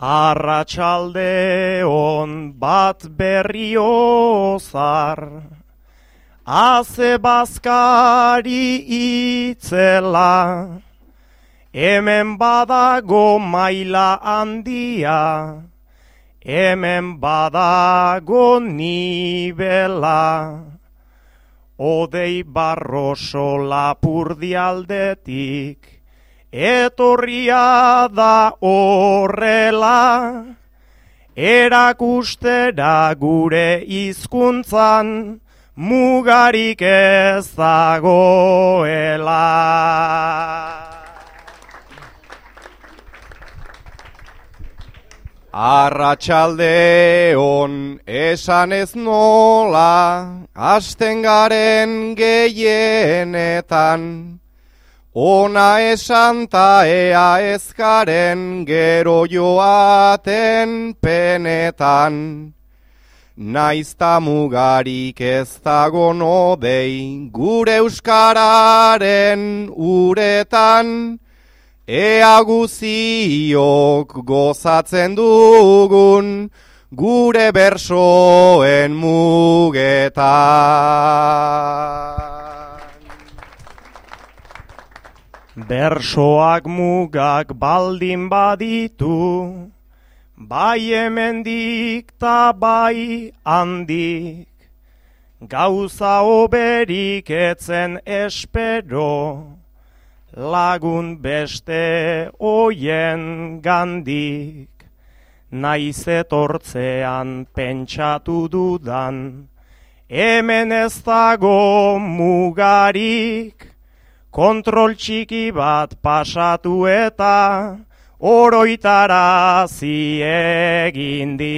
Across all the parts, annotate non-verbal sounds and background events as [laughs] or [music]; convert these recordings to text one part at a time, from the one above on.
Arratxalde on bat berriozar, Aze bazkari itzela, Hemen badago maila handia, Hemen badago nibela, Odei barroso lapurdi aldetik, etorria da horrela, erakustera gure hizkuntzan mugarik ez dagoela. Arratxalde on esan ez nola, asten garen gehienetan, Ona esan ta ea ezkaren gero joaten penetan. Naizta mugarik ez dago nodei gure euskararen uretan. Ea guziok gozatzen dugun gure bersoen mugetan. Bersoak mugak baldin baditu, bai hemendik ta bai handik, gauza oberik etzen espero, lagun beste oien gandik, naiz etortzean pentsatu dudan, hemen ez dago mugarik, kontrol txiki bat pasatu eta oroitara ziegin di.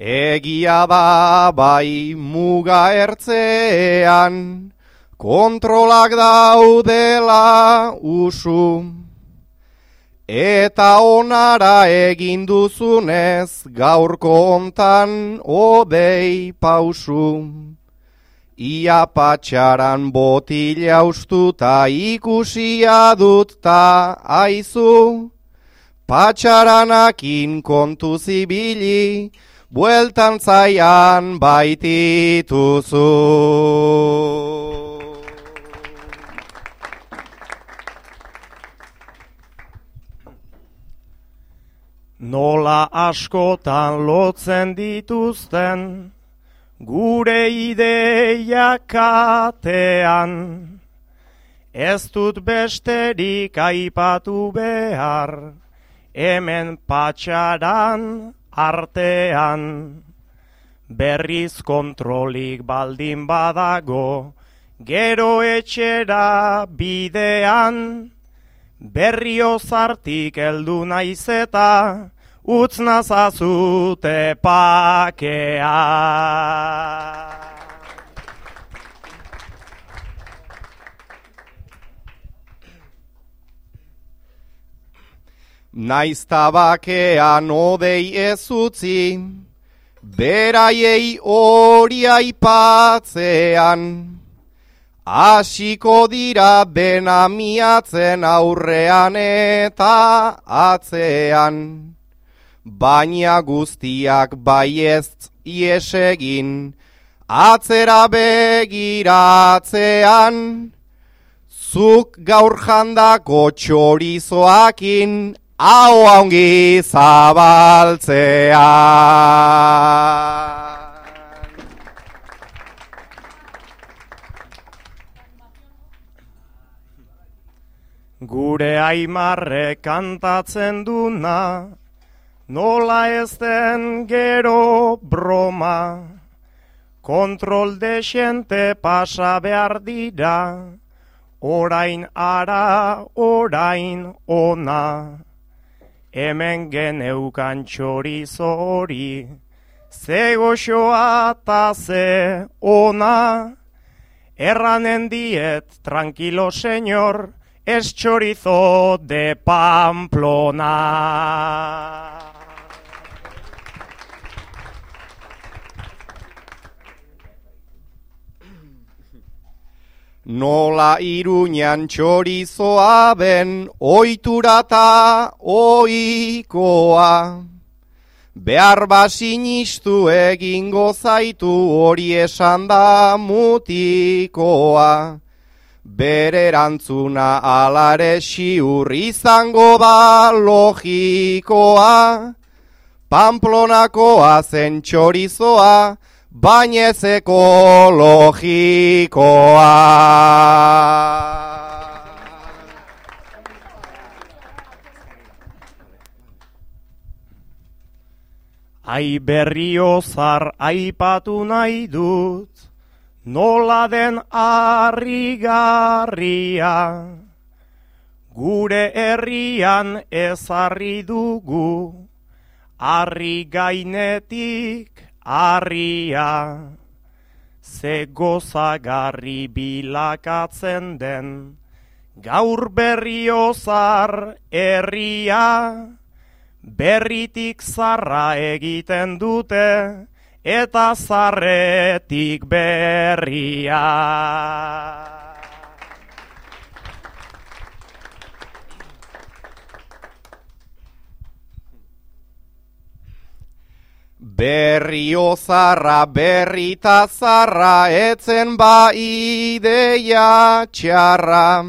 Egia da bai muga ertzean, kontrolak daudela usu, Eta onara egin duzunez gaurko hontan odei pausu. Ia patxaran botila ustuta ikusia dut ta aizu. Patxaranakin kontu zibili, bueltan zaian baitituzu. Nola askotan lotzen dituzten gure ideia katean. Ez dut besterik aipatu behar, hemen patxaran artean. Berriz kontrolik baldin badago, gero etxera bidean. Berrio zartik eldu naiz eta utz nazazute pakea. Naiz tabakean odei ez utzi, beraiei hori aipatzean. Asiko dira dena miatzen aurrean eta atzean. Baina guztiak baiez iesegin, atzera begiratzean. Zuk gaur jandako txorizoakin, hau ongi zabaltzean. Gure aimarre kantatzen duna, nola ez den gero broma, kontrol desente pasa behar dira, orain ara, orain ona. Hemen geneukan txorizo hori, ze goxoa ta ze ona, erranen diet, tranquilo senyor, es chorizo de Pamplona. Nola iruñan txorizoa ben oiturata oikoa. Behar basinistu egingo zaitu hori esan da mutikoa. Bere erantzuna alare siur izango da logikoa. Pamplonakoa zen txorizoa, bainezeko logikoa. Ai berriozar aipatu nahi dut, nola den harrigarria. Gure herrian ezarri dugu, harri gainetik harria. Ze gozagarri bilakatzen den, gaur berriozar herria. Berritik zarra egiten dute eta zarretik berria. Berrio zarra, berrita zarra, etzen ba ideia txarra,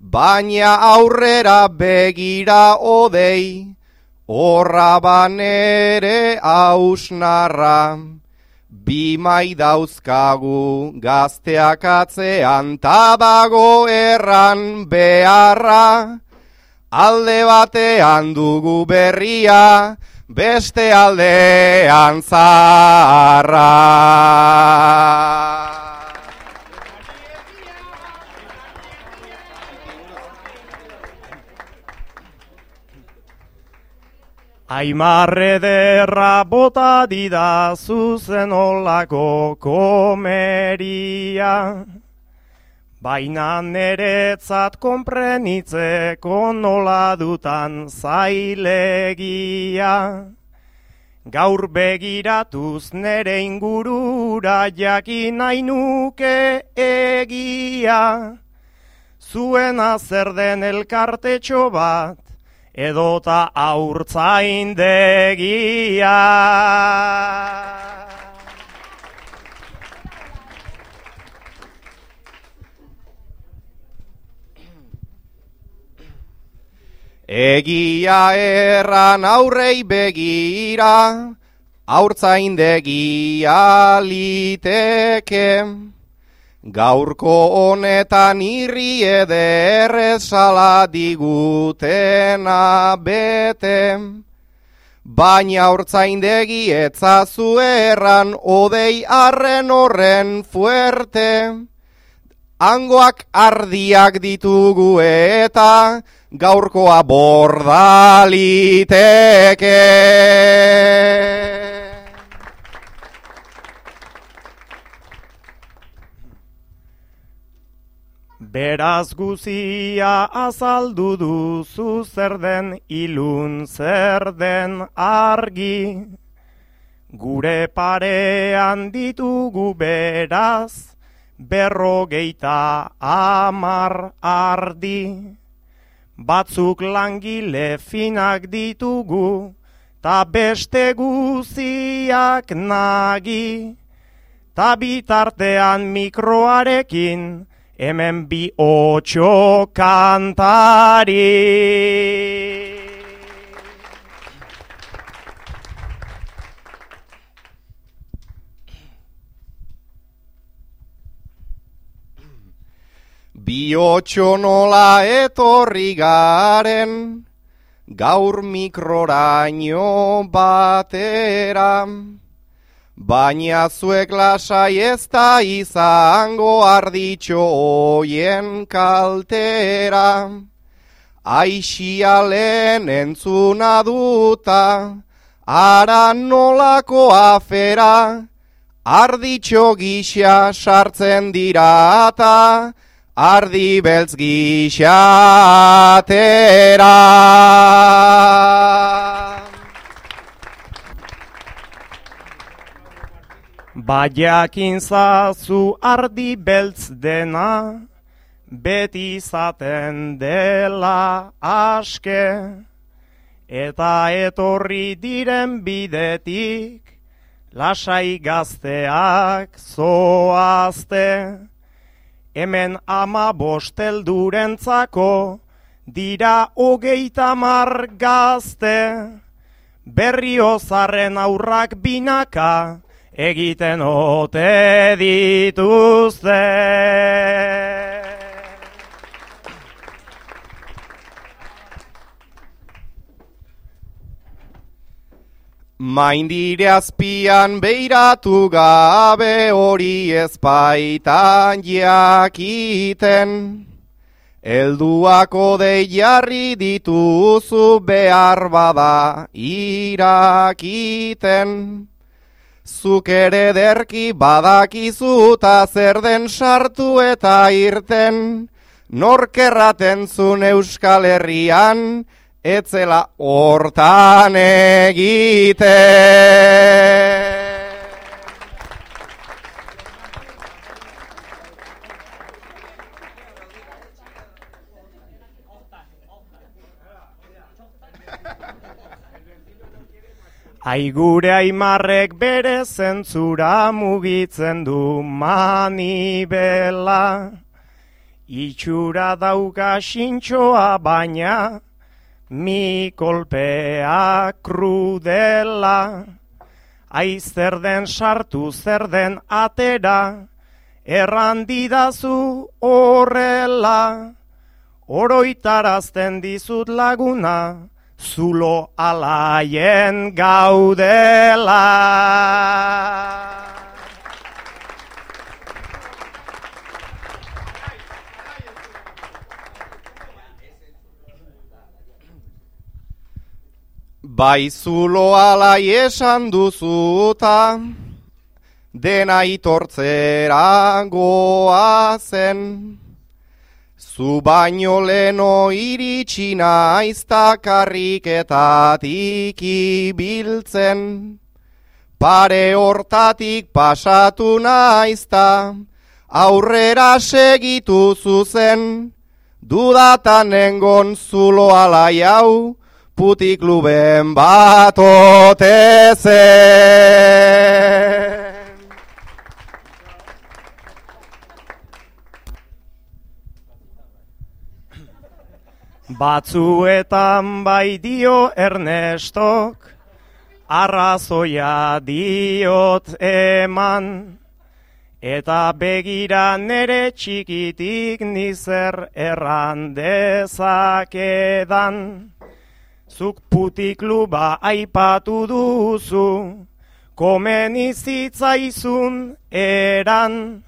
baina aurrera begira odei, Horra banere hausnarra, bi mai dauzkagu gazteak atzean tabago erran beharra, alde batean dugu berria, beste aldean zarra. Aimarre derra bota dida zuzen olako komeria. Baina neretzat konprenitzeko nola dutan zailegia. Gaur begiratuz nere ingurura jakin nahi nuke egia. Zuena zer den elkartetxo bat, edota aurtzaindegia. Egia erran aurrei begira, aurtzaindegia liteke. Gaurko honetan irri ederrez sala digutena bete, baina hortzaindegi etzazu erran odei arren horren fuerte. Angoak ardiak ditugu eta gaurkoa bordaliteke. Beraz guzia azaldu duzu zer den ilun zer den argi. Gure parean ditugu beraz, berrogeita amar ardi. Batzuk langile finak ditugu, ta beste guziak nagi. Ta bitartean mikroarekin, hemen bi otxo kantari. Bi otxo nola etorri garen, gaur mikroraino bateran. Baina zuek lasai ez da izango arditxo oien kaltera. Aixia lehen entzuna duta, ara nolako afera, arditxo gisa sartzen dira eta ardi beltz gixatera. Baiakin zazu ardi beltz dena, beti izaten dela aske, eta etorri diren bidetik, lasai gazteak zoazte. Hemen ama bosteldurentzako, dira hogeita mar gazte, berrio zarren aurrak binaka, egiten ote dituzte. Maindire azpian beiratu gabe hori ezpaitan jakiten. Elduako dei jarri dituzu behar bada irakiten. Zuk ere derki badakizu ta zer den sartu eta irten, norkerraten zun euskal herrian, etzela hortan egiten. Aigure aimarrek bere zentzura mugitzen du manibela. Itxura dauka sintxoa baina, mi kolpea krudela. Aiz zer den sartu zer den atera, errandidazu horrela. Oroitarazten dizut laguna, zulo alaien gaudela. Bai zulo alai esan duzuta, dena itortzera goazen. Zu baino leno iritsi naizta karriketatik ibiltzen, pare hortatik pasatu naizta, aurrera segitu zuzen, dudatan engon zulo alai hau, putik luben bat otezen. Batzuetan bai dio Ernestok, arrazoia diot eman, eta begira nere txikitik nizer erran dezakedan. Zuk putik luba aipatu duzu, komen izitzaizun eran,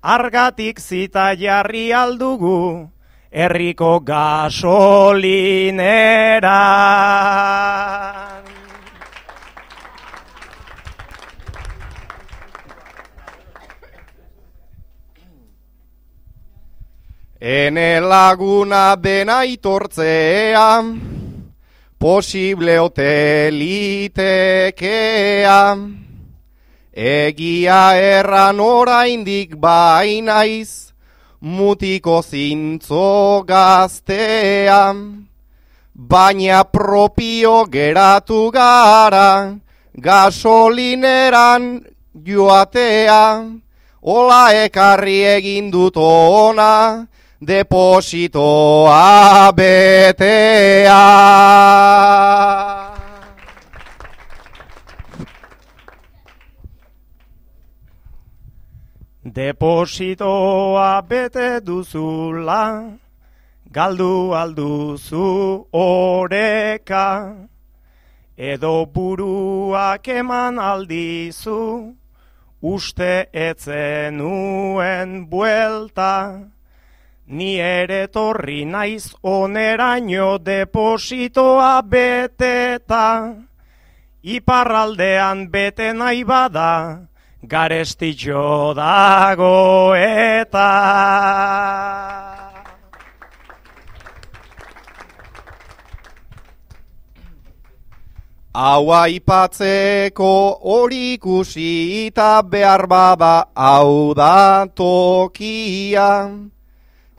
argatik zita jarri aldugu, herriko gasolinera. Ene laguna dena itortzea, posible hotelitekea, egia erran oraindik bainaiz, mutiko zintzo gaztea, baina propio geratu gara, gasolineran joatea, ola ekarri egin dut ona, depositoa betea. Depositoa bete duzula, galdu alduzu oreka, edo buruak eman aldizu, uste etzenuen buelta, ni ere torri naiz oneraino depositoa beteta, iparraldean bete nahi bada, garestitxo dago eta Hau aipatzeko hori ikusi eta behar bada hau da tokia.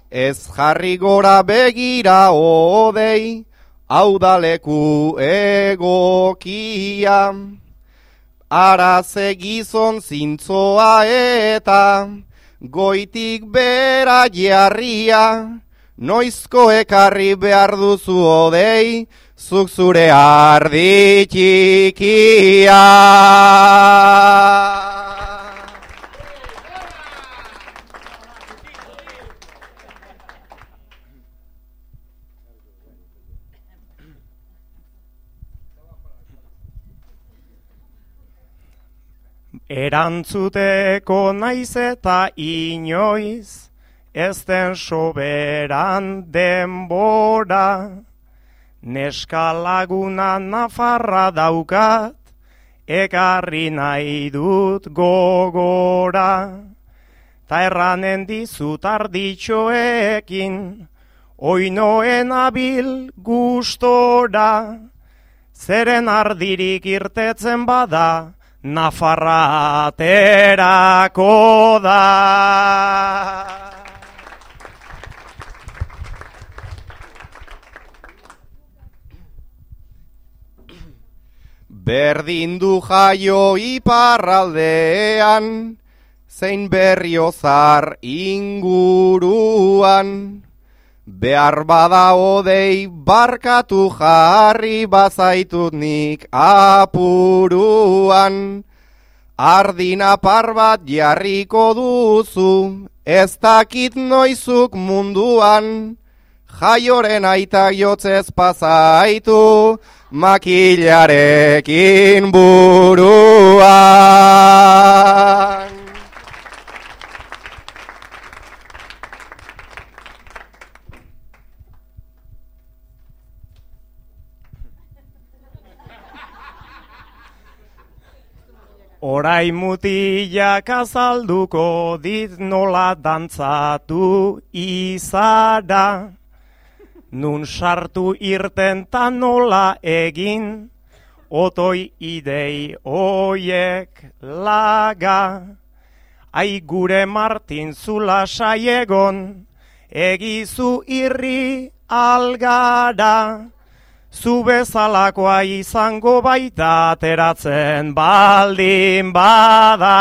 Ez jarri gora begira odei, hau da leku egokia. Araze gizon zintzoa eta goitik bera jarria, noizko ekarri behar duzu odei, zuk zure ardi txikia. Erantzuteko naiz eta inoiz, ez den soberan denbora. Neska laguna nafarra daukat, ekarri nahi dut gogora. Ta erranen dizut arditxoekin, oinoen abil gustora. Zeren ardirik irtetzen bada, nafarra aterako da. Berdin du jaio iparraldean, zein berriozar inguruan. Behar bada odei barkatu jarri bazaitut nik apuruan. Ardina par bat jarriko duzu, ez dakit noizuk munduan. Jaioren aita jotzez pasaitu, makilarekin buruan. Orai mutilak azalduko dit nola dantzatu izada. Nun sartu irten ta nola egin, otoi idei oiek laga. Ai gure Martin zula saiegon, egizu irri algada. Zu bezalakoa izango baita ateratzen baldin bada.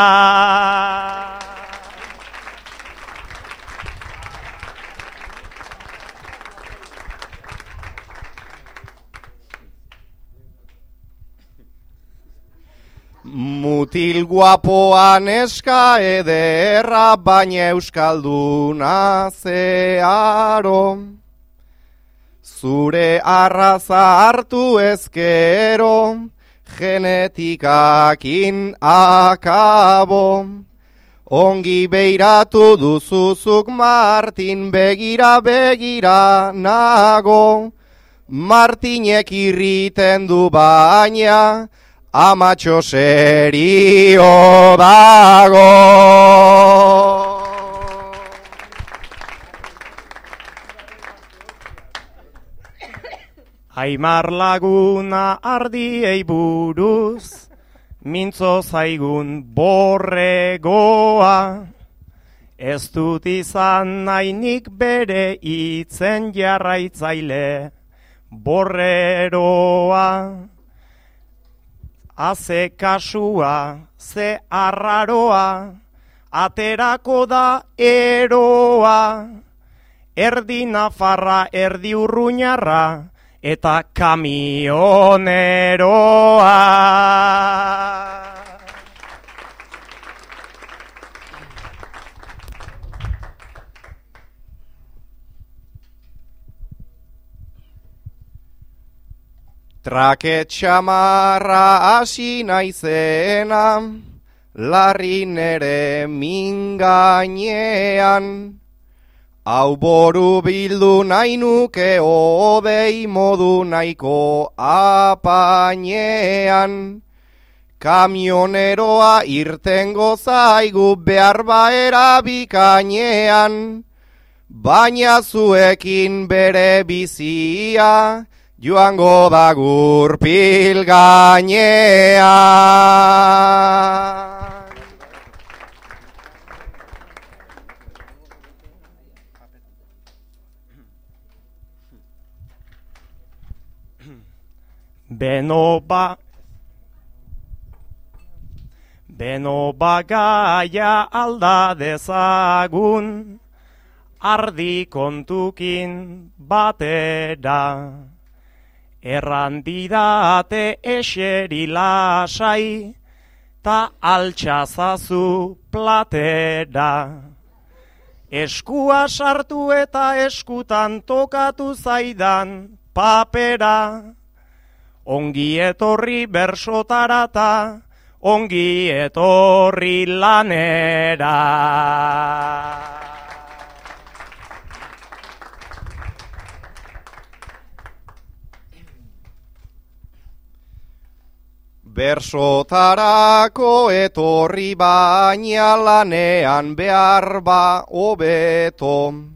Mutil guapoan eska ederra baina euskalduna zearo. Zure arraza hartu ezkero, genetikakin akabo. Ongi beiratu duzuzuk Martin begira begira nago. Martinek irriten du baina, amatxo serio dago. Aimar laguna ardiei buruz, mintzo zaigun borregoa. Ez dut izan nainik bere itzen jarraitzaile borreroa. Haze kasua, ze arraroa, aterako da eroa. Erdi nafarra, erdi urruñarra, eta kamioneroa. Traket xamarra hasi naizena, larri nere mingainean. Hau boru bildu nahi nuke odei modu nahiko apainean. Kamioneroa irtengo zaigu behar baera bikainean. Baina zuekin bere bizia, joango da gurpil. Beno ba... Beno bagaia alda dezagun, ardi kontukin batera. Errandidate eseri lasai, ta altxazazu platera. Eskua sartu eta eskutan tokatu zaidan papera. Ongi etorri bersotarata, ongi etorri lanera. Bersotarako etorri baina lanean behar ba hobeto.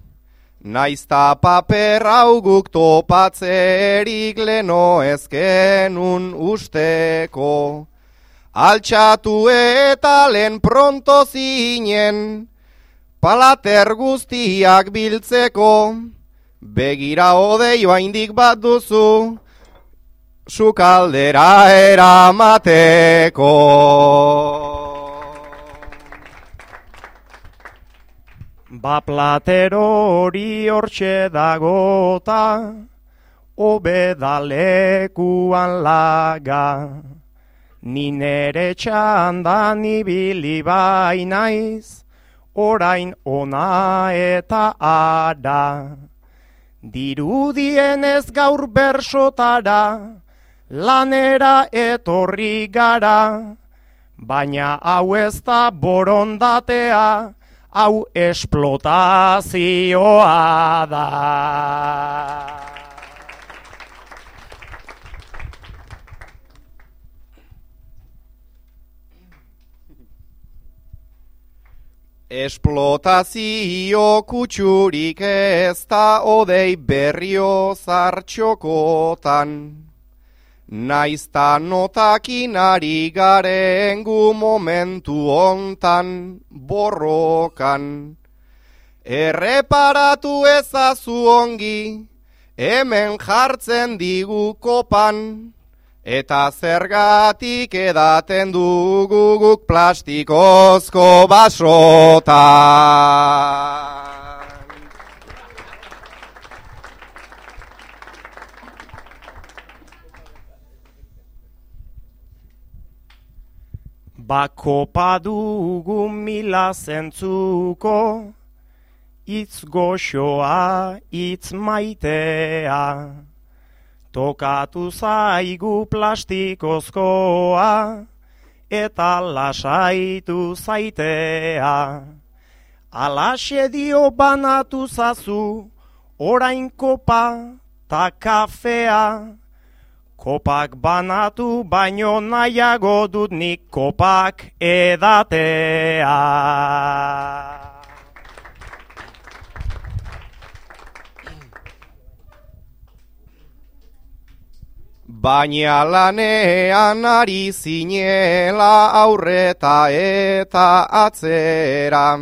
Naizta paper hau guk topatzerik leno ezkenun usteko. Altxatu eta lehen pronto zinen, palater guztiak biltzeko. Begira odeioa indik bat duzu, sukaldera eramateko. Ba platero hori hortxe dagota, obedalekuan laga. Ni nere txandan ibili bai naiz, orain ona eta ada. Dirudienez gaur bersotara, lanera etorri gara, baina hau ez da borondatea, hau esplotazioa da. Esplotazio kutsurik ez da odei berrio zartxokotan. Naizta notakin ari garen gu momentu ontan borrokan. Erreparatu ezazu ongi, hemen jartzen digu kopan. Eta zergatik edaten dugu guk plastikozko basota. Bakopa dugu mila zentzuko, itz goxoa, itz maitea. Tokatu zaigu plastikozkoa, eta lasaitu zaitea. Alaxe dio banatu zazu, orain kopa ta kafea. Kopak banatu baino nahiago dut nik kopak edatea. Baina lanean ari zinela aurreta eta atzera.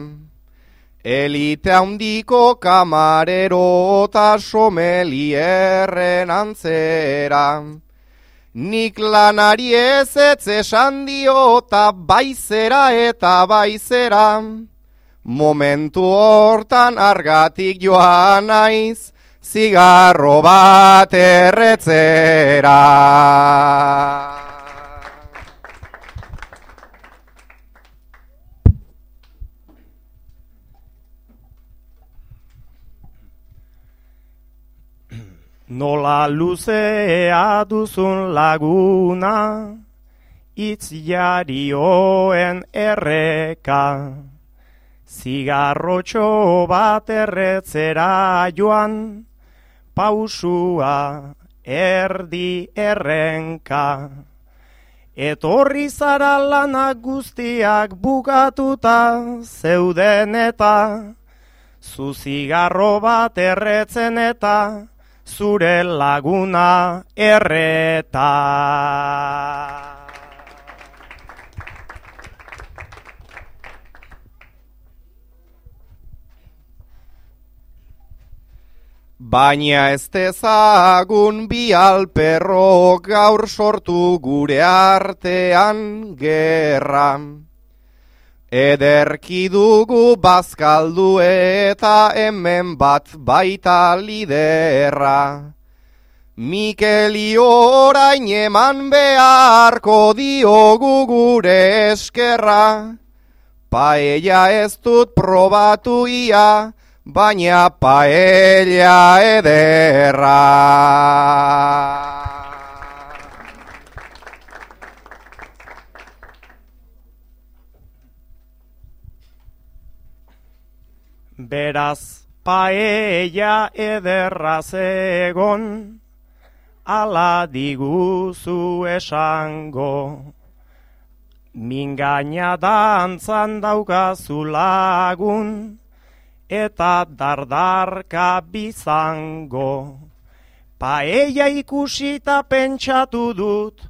Elite handiko kamarero eta somelierren antzera. Nik lanari ez ez esan dio eta baizera eta baizera. Momentu hortan argatik joan naiz, zigarro bat erretzera. Nola luzea duzun laguna, itz jarioen erreka. Zigarrotxo bat erretzera joan, pausua erdi errenka. Etorri zara lanak guztiak bukatuta zeuden eta, zu zigarro bat erretzen eta, zure laguna erreta. Baina ez tezagun bi alperro gaur sortu gure artean gerra. Ederki dugu bazkaldu eta hemen bat baita liderra. Mikeli orain eman beharko diogu gure eskerra. Paella ez dut probatu ia, baina paella ederra. Beraz paella ederra zegon, ala diguzu esango. Mingaina dantzan daukazu lagun, eta dardarka bizango. Paella ikusita pentsatu dut,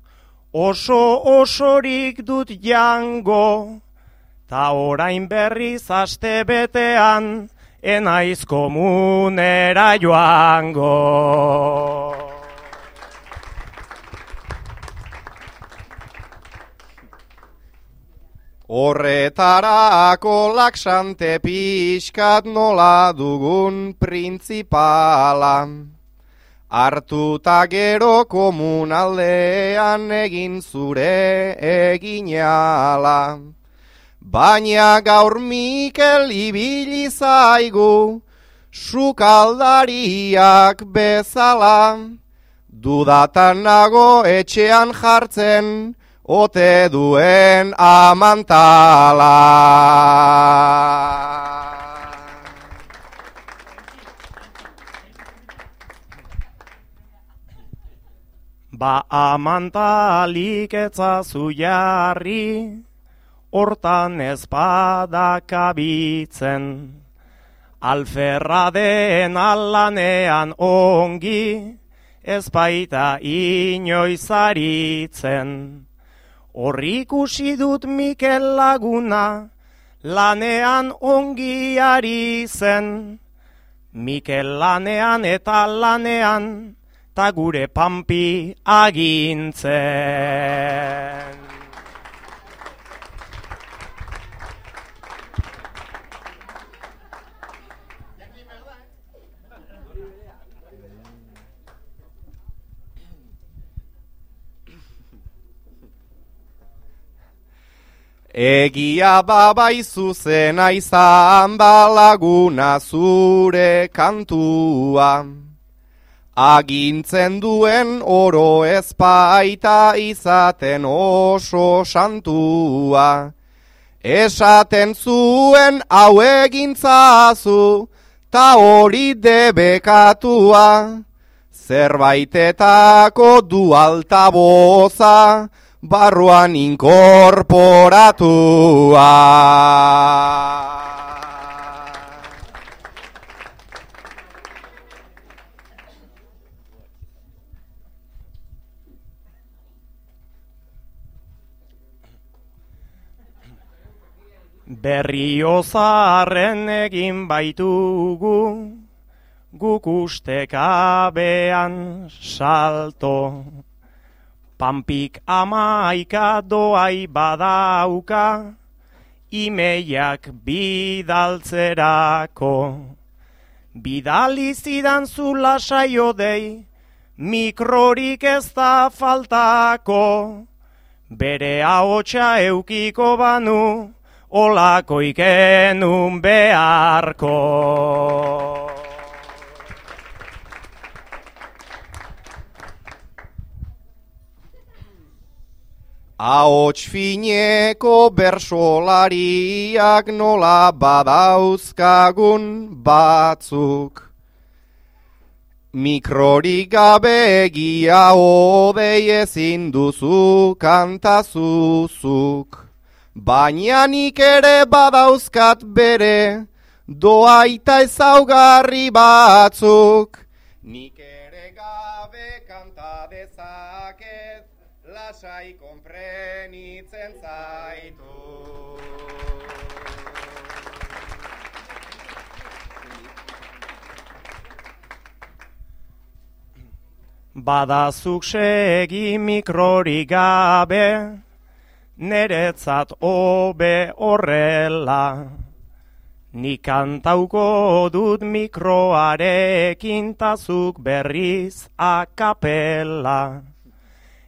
oso osorik dut jango, ta orain berriz aste betean, enaiz komunera joango. Horretarako laksante pixkat nola dugun printzipala. Artuta gero komunaldean egin zure eginala. Baina gaur Mikel ibili zaigu, sukaldariak bezala. Dudatan nago etxean jartzen, ote duen amantala. Ba amantalik etzazu jarri, hortan ezpada kabitzen. Alferra den alanean ongi, ez baita inoizaritzen. Horri ikusi dut Mikel laguna, lanean ongi ari zen. Mikel lanean eta lanean, ta gure pampi agintzen. Egia babai zuzena izan balaguna zure kantua. Agintzen duen oro ezpaita izaten oso santua. Esaten zuen hau egintzazu, ta hori debekatua. Zerbaitetako du altaboza, barruan inkorporatua. Berriozarren egin baitugu, guk ustekabean salto. Pampik amaika doai badauka, imeiak bidaltzerako. Bidali zidan zula saio dei, mikrorik ez da faltako. Bere ahotsa eukiko banu, olako ikenun beharko. Ahots fineko bersolariak nola badauzkagun batzuk. Mikrorik gabe egia odei ezin duzu kantazuzuk. Baina nik ere badauzkat bere, doaita ezaugarri batzuk. Nik ere gabe kanta dezaket, lasai konprenitzen zaitu. Badazuk segi mikrori gabe, neretzat hobe horrela. Ni kantauko dut mikroarekin tazuk berriz akapela.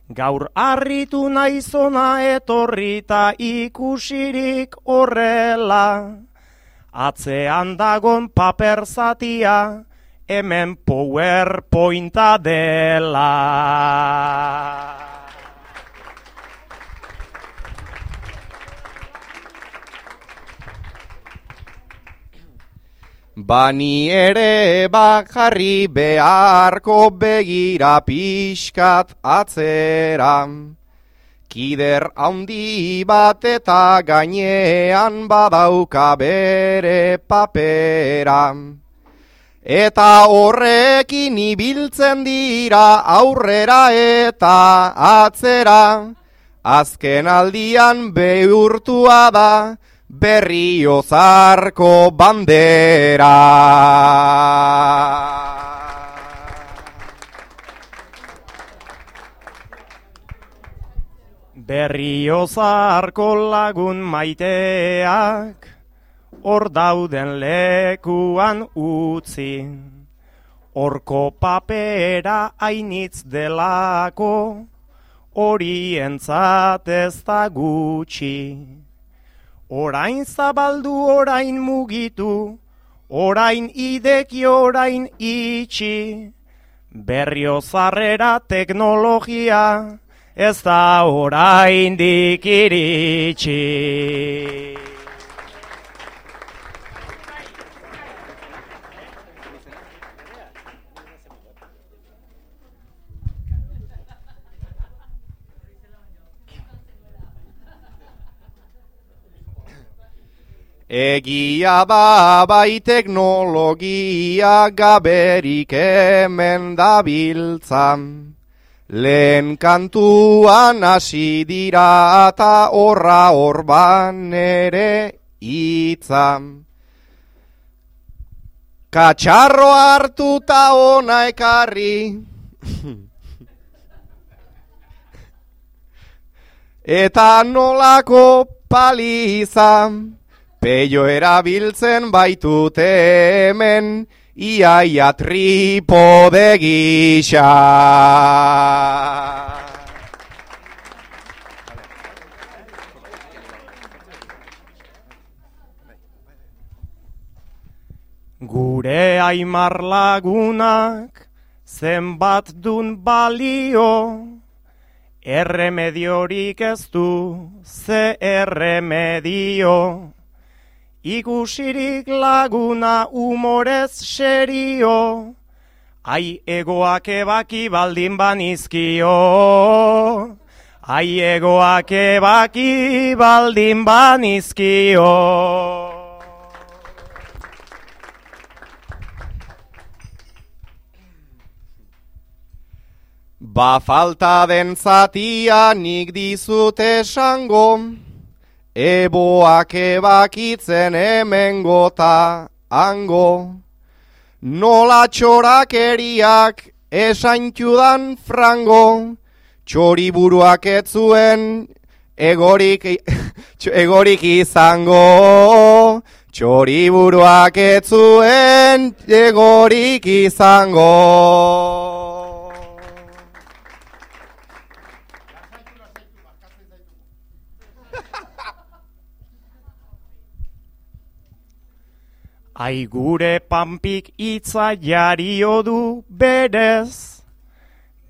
Gaur harritu naizona etorrita ikusirik horrela. Atzean dagon paper zatia, hemen powerpointa dela. Bani ere bakarri beharko begira pixkat atzera. Kider handi bat eta gainean badauka bere papera. Eta horrekin ibiltzen dira aurrera eta atzera. Azken aldian beurtua da, berriozarko bandera. Berriozarko lagun maiteak, hor dauden lekuan utzi. Horko papera ainitz delako, horientzat ez da gutxi. Orain zabaldu, orain mugitu, orain ideki, orain itxi. Berrio zarrera teknologia, ez da orain dikiritxi. Egia da bai teknologia gaberik hemen dabiltzan. Lehen kantuan hasi dira eta horra horban ere itzan. Katxarro hartuta ona ekarri. [laughs] Eta nolako palizan. Peio erabiltzen baitute hemen, iaia tripode gisa. Gure aimar lagunak zenbat dun balio, erremediorik ez du ze erremedio. Ikusirik laguna umorez serio, ai egoak ebaki baldin banizkio. Ai egoak ebaki baldin banizkio. Ba falta den zatia nik dizut esango, eboak ebakitzen hemen gota hango. Nola txorakeriak esaintudan frango, txoriburuak ez zuen egorik, [laughs] egorik izango. Txoriburuak ez zuen egorik izango. Ai gure panpik itza jario du berez,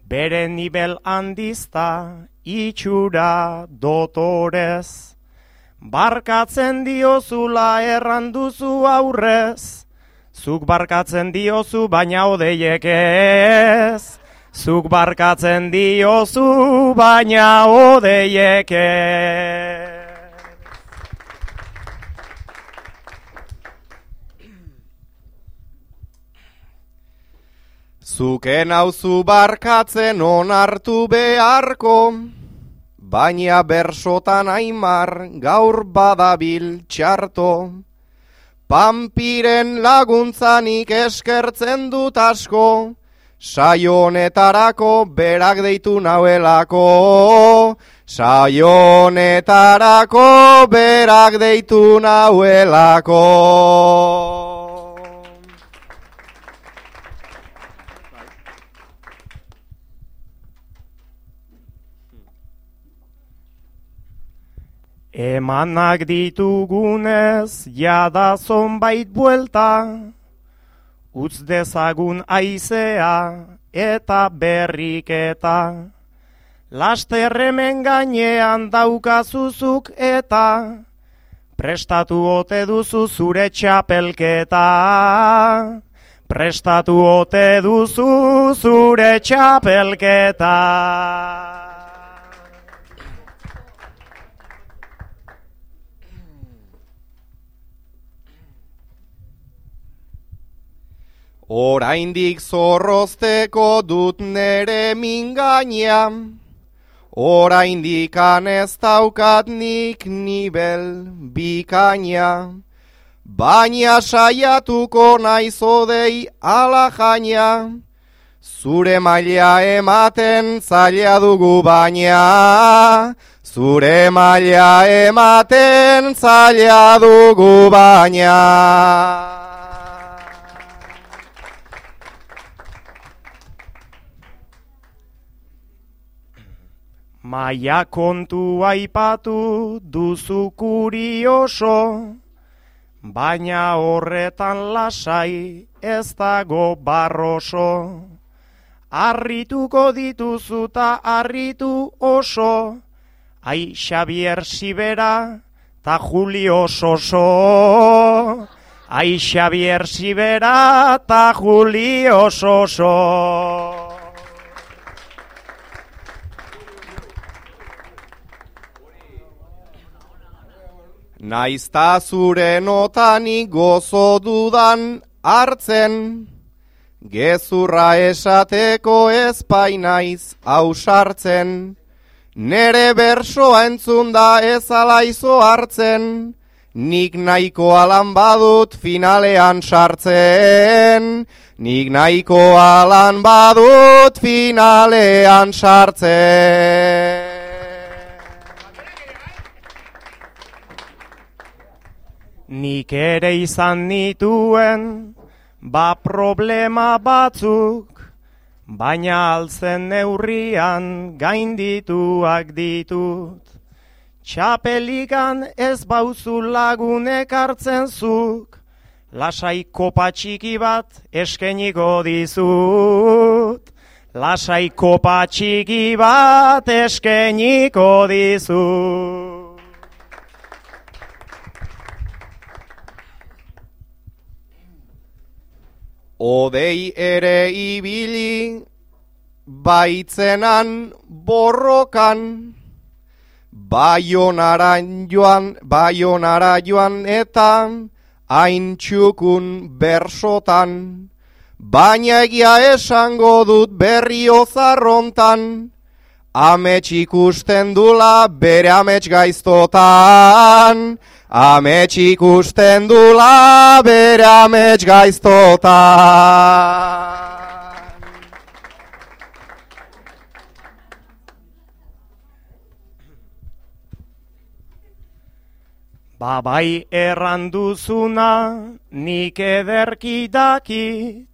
bere nivel handizta itxura dotorez. Barkatzen diozula erranduzu aurrez, zuk barkatzen diozu baina odeiek ez. Zuk barkatzen diozu baina odeiek ez. Zuken hauzu barkatzen onartu beharko, baina bersotan aimar gaur badabil txarto. Pampiren laguntzanik eskertzen dut asko, saionetarako berak deitu nauelako. Saionetarako berak deitu nauelako. Emanak ditugunez, jada zonbait buelta, utz dezagun aizea eta berriketa. Lasterremen gainean daukazuzuk eta, prestatu ote duzu zure txapelketa. Prestatu ote duzu zure txapelketa. Oraindik zorrozteko dut nere mingaina, oraindik ez daukat nik nibel bikaina, baina saiatuko naizodei ala jaina, zure maila ematen zaila dugu baina, zure maila ematen zaila dugu baina. Maia kontu aipatu duzu kurioso, baina horretan lasai ez dago barroso. Arrituko dituzu ta arritu oso, ai Xavier Sibera ta Julio Soso. Ai Xavier Sibera ta Julio Soso. Naizta zure notani gozo dudan hartzen, gezurra esateko ezpainaiz ausartzen, nere bersoa entzun da ez alaizo hartzen, nik nahiko alan badut finalean sartzen, nik nahiko alan badut finalean sartzen. Nik ere izan nituen, ba problema batzuk, baina altzen neurrian gaindituak ditut. Txapelikan ez bauzu lagunek hartzen zuk, lasai kopa txiki bat eskeniko dizut. Lasai kopa txiki bat eskeniko dizut. Odei ere ibili baitzenan borrokan, baionaran joan, baionara joan eta hain txukun bersotan, baina egia esango dut berri ozarrontan, amets ikusten dula bere amets gaiztotan, Amets ikusten dula bere amets gaiztotan. Babai erranduzuna nik ederki dakit,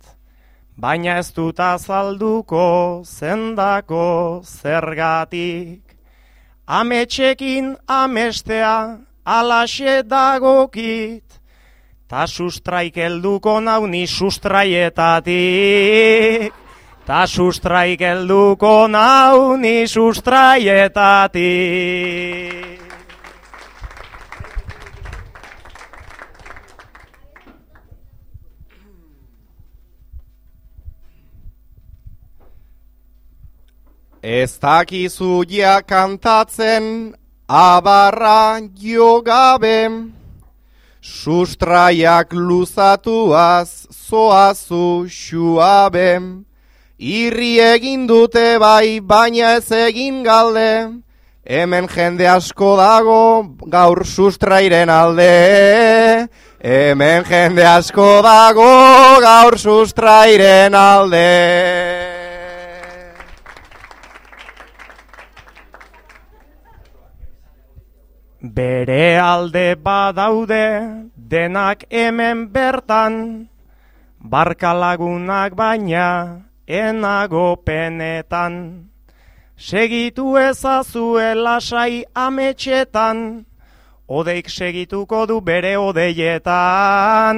baina ez dut azalduko zendako zergatik. Ametxekin amestea alaxe dagokit, ta sustraik elduko nau ni sustraietatik, ta sustraik elduko nau ni sustraietatik. Ez dakizu ja kantatzen abarra jo gabe, sustraiak luzatuaz zoazu xuabe, Irri egin dute bai, baina ez egin galde, hemen jende asko dago gaur sustrairen alde. Hemen jende asko dago gaur sustrairen alde. Bere alde badaude denak hemen bertan, barka lagunak baina enago penetan. Segitu ezazue lasai ametxetan, odeik segituko du bere odeietan.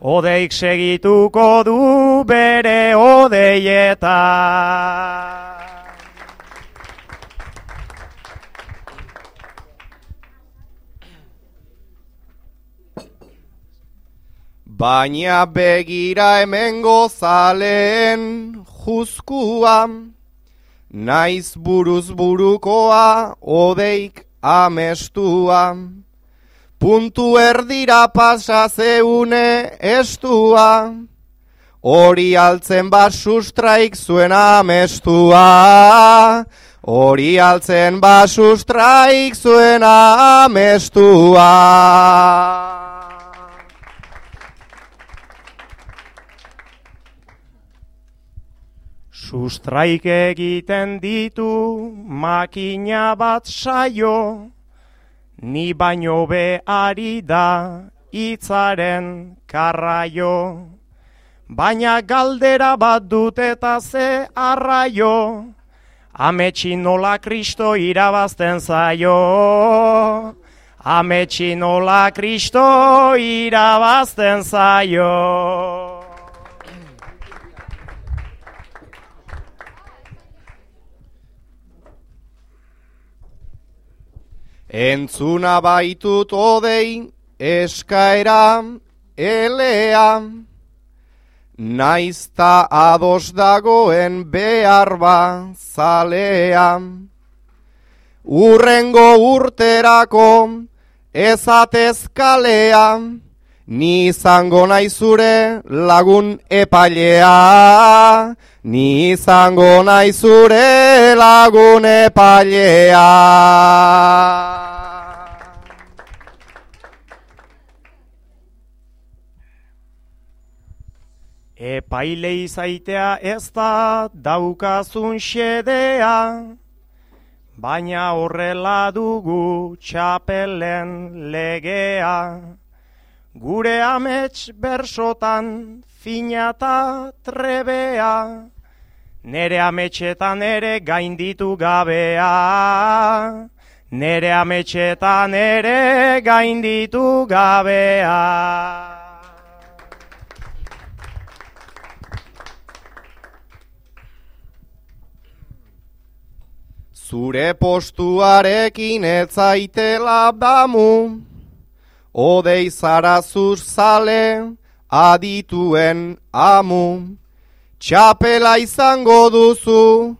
Odeik segituko du bere odeietan. Baina begira hemen gozaleen juzkua, naiz buruz burukoa odeik amestua. Puntu erdira pasa zeune estua, hori altzen bat sustraik zuen amestua. Hori altzen bat sustraik zuen amestua. Sustraik egiten ditu makina bat saio, ni baino be ari da itzaren karraio. Baina galdera bat dut eta ze arraio, ametsi nola kristo irabazten zaio. Ametsi nola kristo irabazten zaio. Entzuna baitut odei eskaera elea, naizta ados dagoen behar ba zalea. Urrengo urterako ezatez kalea, ni izango naizure lagun epailea. Ni izango naizure lagun epailea. Epaile izaitea ez da daukazun xedea, baina horrela dugu txapelen legea. Gure amets bersotan finata trebea, nere ametxetan ere gainditu gabea. Nere ametxetan ere gainditu gabea. Zure postuarekin etzaitela damu, odei zara zale adituen amu. Txapela izango duzu,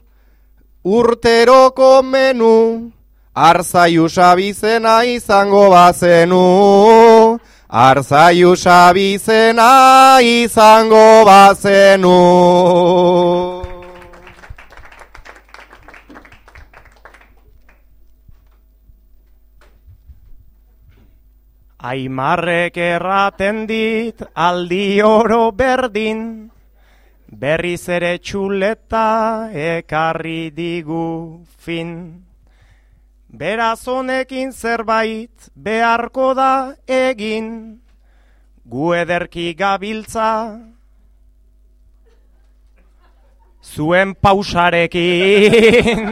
urteroko menu, arzaiu sabizena izango bazenu. Arzaiu sabizena izango bazenu. Aimarrek erraten dit aldi oro berdin, berriz ere txuleta ekarri digu fin. Beraz honekin zerbait beharko da egin, gu ederki gabiltza, zuen pausarekin,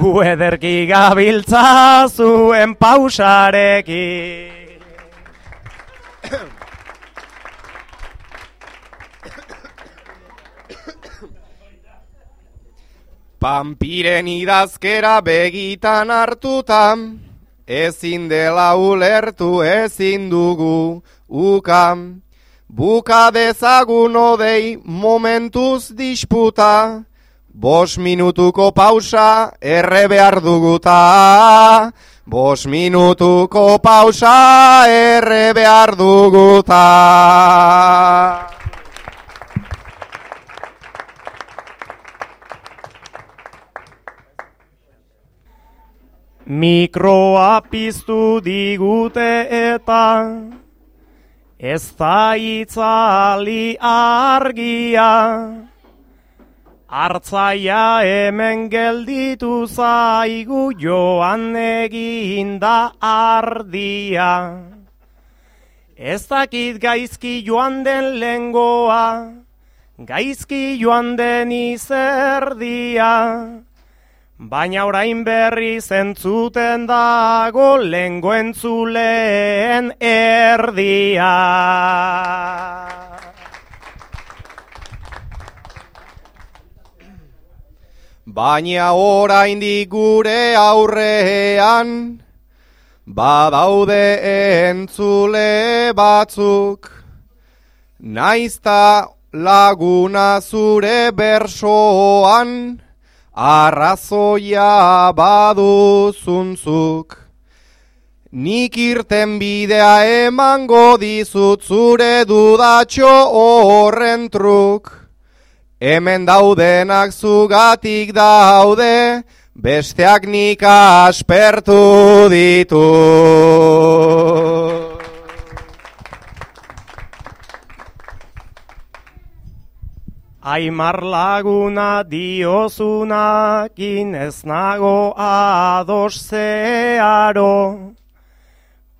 gu ederki gabiltza, zuen pausarekin. Pampiren idazkera begitan hartutan, ezin dela ulertu ezin dugu ukam. Buka dezagun odei momentuz disputa, bos minutuko pausa erre behar duguta. Bos minutuko pausa erre behar duguta. Mikroa piztu digute eta ez da itzali argia. Artzaia hemen gelditu zaigu joan egin da ardia. Ez dakit gaizki joan den lengoa, gaizki joan den izerdia. Baina orain berri zentzuten dago lengo entzuleen erdia. Baina oraindik gure aurrean badaude entzule batzuk naizta laguna zure bersoan arrazoia baduzuntzuk Nik irten bidea emango dizut zure dudatxo horren truk. Hemen daudenak zugatik daude, besteak nik aspertu ditu. Aimar laguna diozunakin ez nago ados zearo.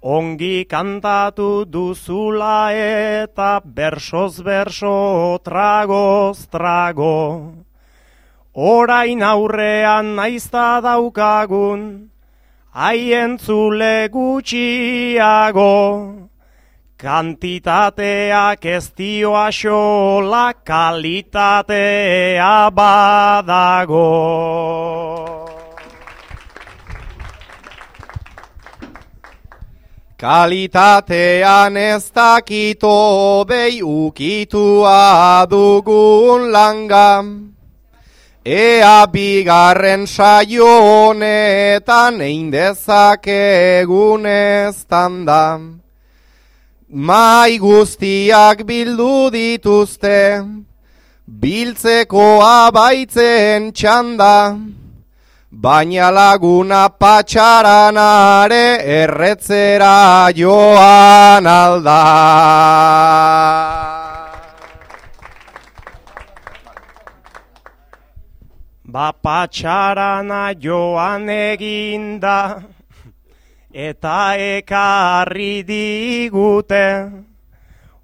Ongi kantatu duzula eta bersoz berso tragoz trago. Orain aurrean naizta daukagun, haien zule gutxiago. Kantitateak ez dio asola, kalitatea badago. Kalitatean ez dakito behi ukitua dugun langam. Ea bigarren saio honetan egin dezakegun ez Mai guztiak bildu dituzte, biltzeko abaitzen txanda. Baina laguna patxaranare erretzera joan alda. Ba patxarana joan eginda eta ekarri digute.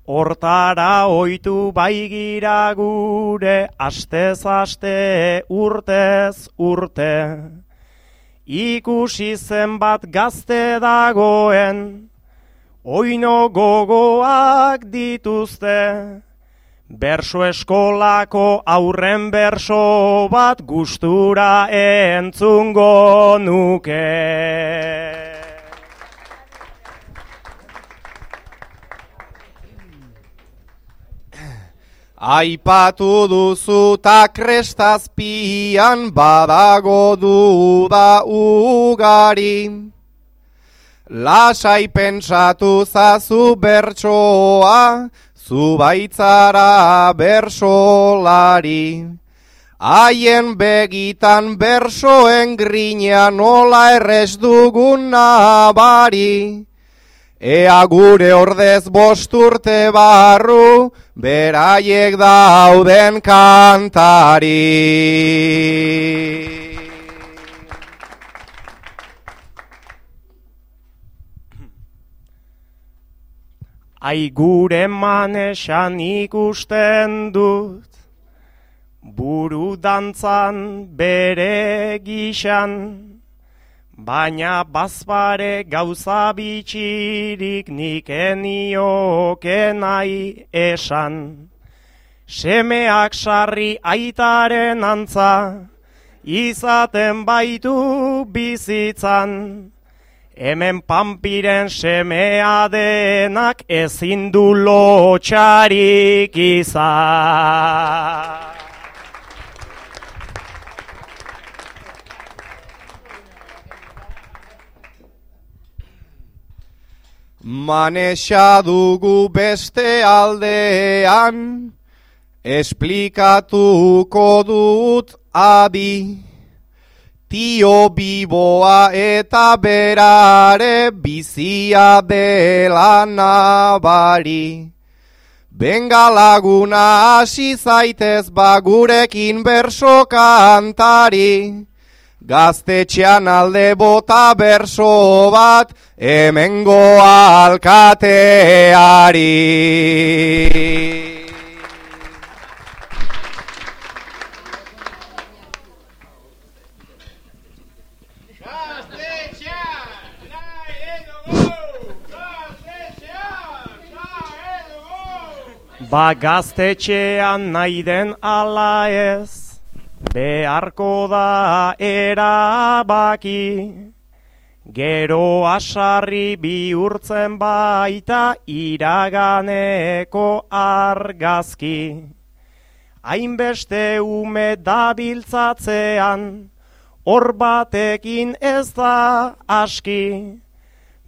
Hortara oitu baigira gure, astez aste urtez urte. Ikusi zenbat gazte dagoen, oino gogoak dituzte. Berso eskolako aurren berso bat gustura entzungo nuke. Aipatu duzu ta krestazpian badago duda ugari. Lasai pentsatu zazu bertsoa, zu baitzara bersolari. Haien begitan bersoen grina nola errez dugun nabari. Ea gure ordez bosturte barru, beraiek dauden kantari. Ai gure manesan ikusten dut, buru dantzan bere gixan, Baina bazpare gauza bitxirik nik enioke nahi esan. Semeak sarri aitaren antza, izaten baitu bizitzan. Hemen pampiren semea denak ezin du lotxarik izan. Manexa dugu beste aldean, esplikatuko dut adi. Tio biboa eta berare bizia dela nabari. Benga laguna hasi zaitez bagurekin berso kantari. Gaztetxean alde bota berso bat hemengo alkateari. Ba gaztetxean nahi den ala ez, beharko da erabaki. Gero asarri bihurtzen baita iraganeko argazki. Hainbeste ume dabiltzatzean, hor batekin ez da aski.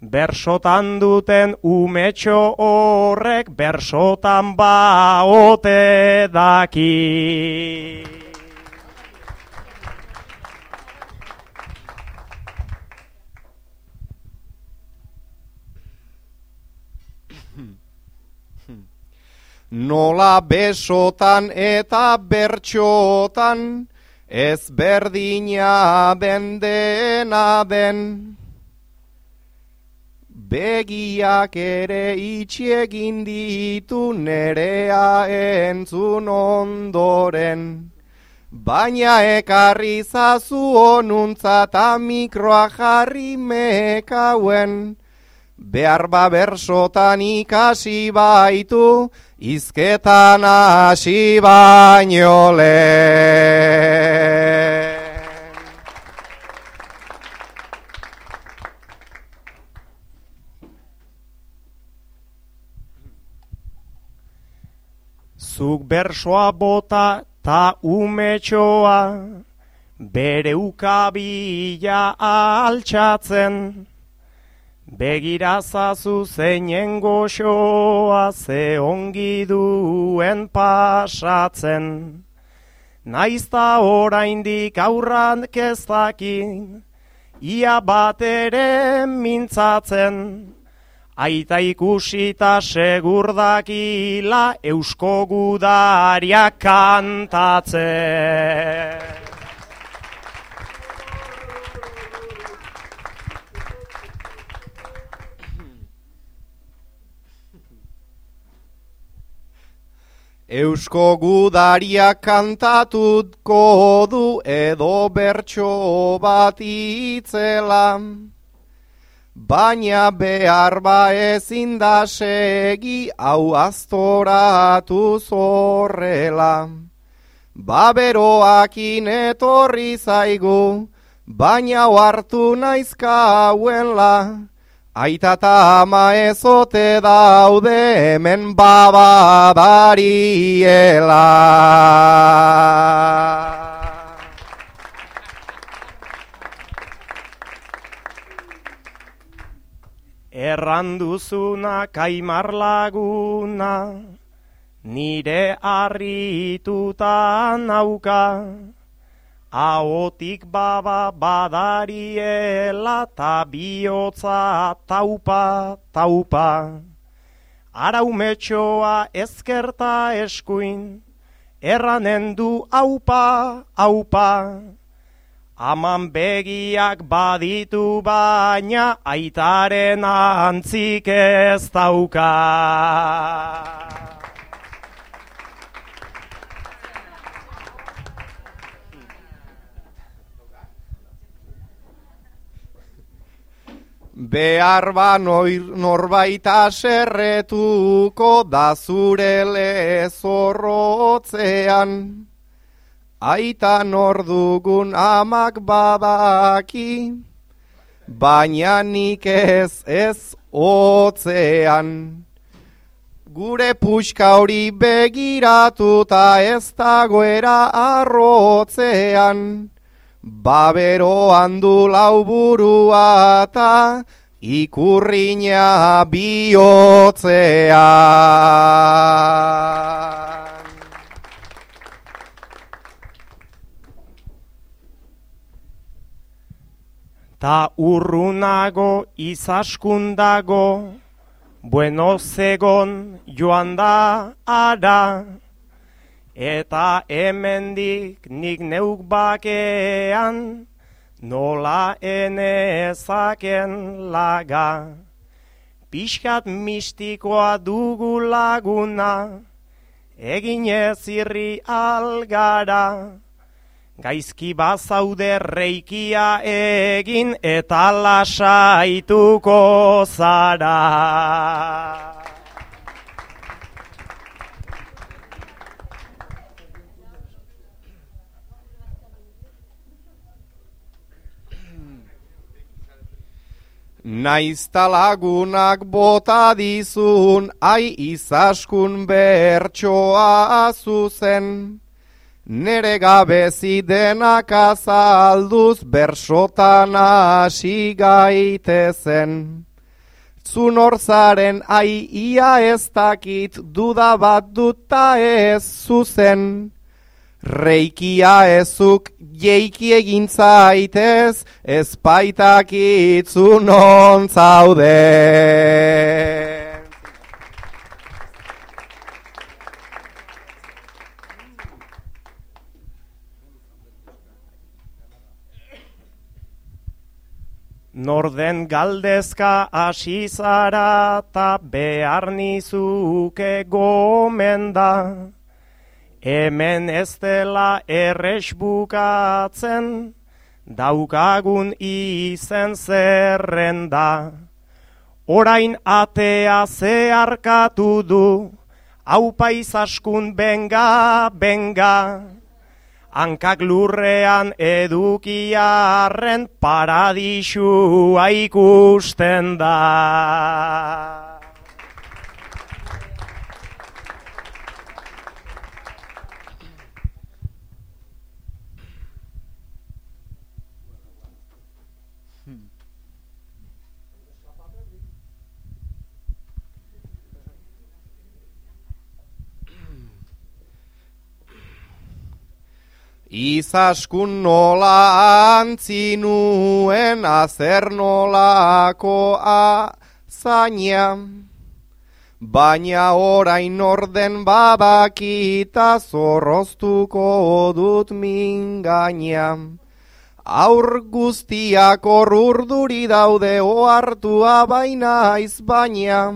Bersotan duten umetxo horrek bersotan baote daki. Nola besotan eta bertxotan ez berdina den dena den. Begiak ere itxiegin ditu nerea entzun ondoren. Baina ekarri zazu onuntza eta mikroa jarri mekauen. Behar ba bersotan ikasi baitu, izketan hasi baino. Zuk bersoa bota ta umetxoa, bere ukabila altxatzen. Begira zazu zeinen goxoa ze ongi duen pasatzen. Naizta oraindik aurran keztakin, ia bat ere mintzatzen. Aita ikusita segurdakila eusko gudaria kantatzen. Eusko gudaria kantatuko du edo bertso bat itzela. Baina behar ba ezin da segi hau aztoratu zorrela. Baberoakin etorri zaigu, baina hartu naizkauenla. Aita eta ama ezote daude hemen baba dariela. Erranduzuna kaimar laguna, nire harrituta nauka. Aotik baba badariela ta bihotza taupa, taupa. Araumetxoa ezkerta eskuin, erranen du aupa, aupa. Aman begiak baditu baina aitaren antzik ez dauka. Behar ba norbaita serretuko da zure lezorrotzean. Aita nordugun amak badaki, baina nik ez ez otzean. Gure puxka hori begiratuta ez dagoera arrotzean. Babero handu lauburua eta ikurriña bihotzea. Ta urrunago izaskundago, bueno zegon joan da ara, eta hemendik nik neuk bakean, nola enezaken laga. Piskat mistikoa dugu laguna, egin ez irri algara. Gaizki bazaude reikia egin eta lasaituko zara. Naizta lagunak bota dizun, ai izaskun bertsoa zuzen. Nere gabezi denak azalduz bersotan hasi gaitezen. Zun orzaren ai ia ez dakit duda bat duta ez zuzen. Reikia ezuk jeiki egin zaitez, ez baitakitzu non zaude. Norden galdezka hasi zara ta behar nizuke gomenda. Hemen ez dela erres bukatzen, daukagun izen zerrenda. Orain atea zeharkatu du, hau paizaskun benga, benga. Hankak lurrean edukiarren paradisua ikusten da. Izaskun nola antzinuen azer nolakoa zaina, baina orain orden babakita zorroztuko dut mingaina. Aur guztiak urduri daude oartua baina izbaina,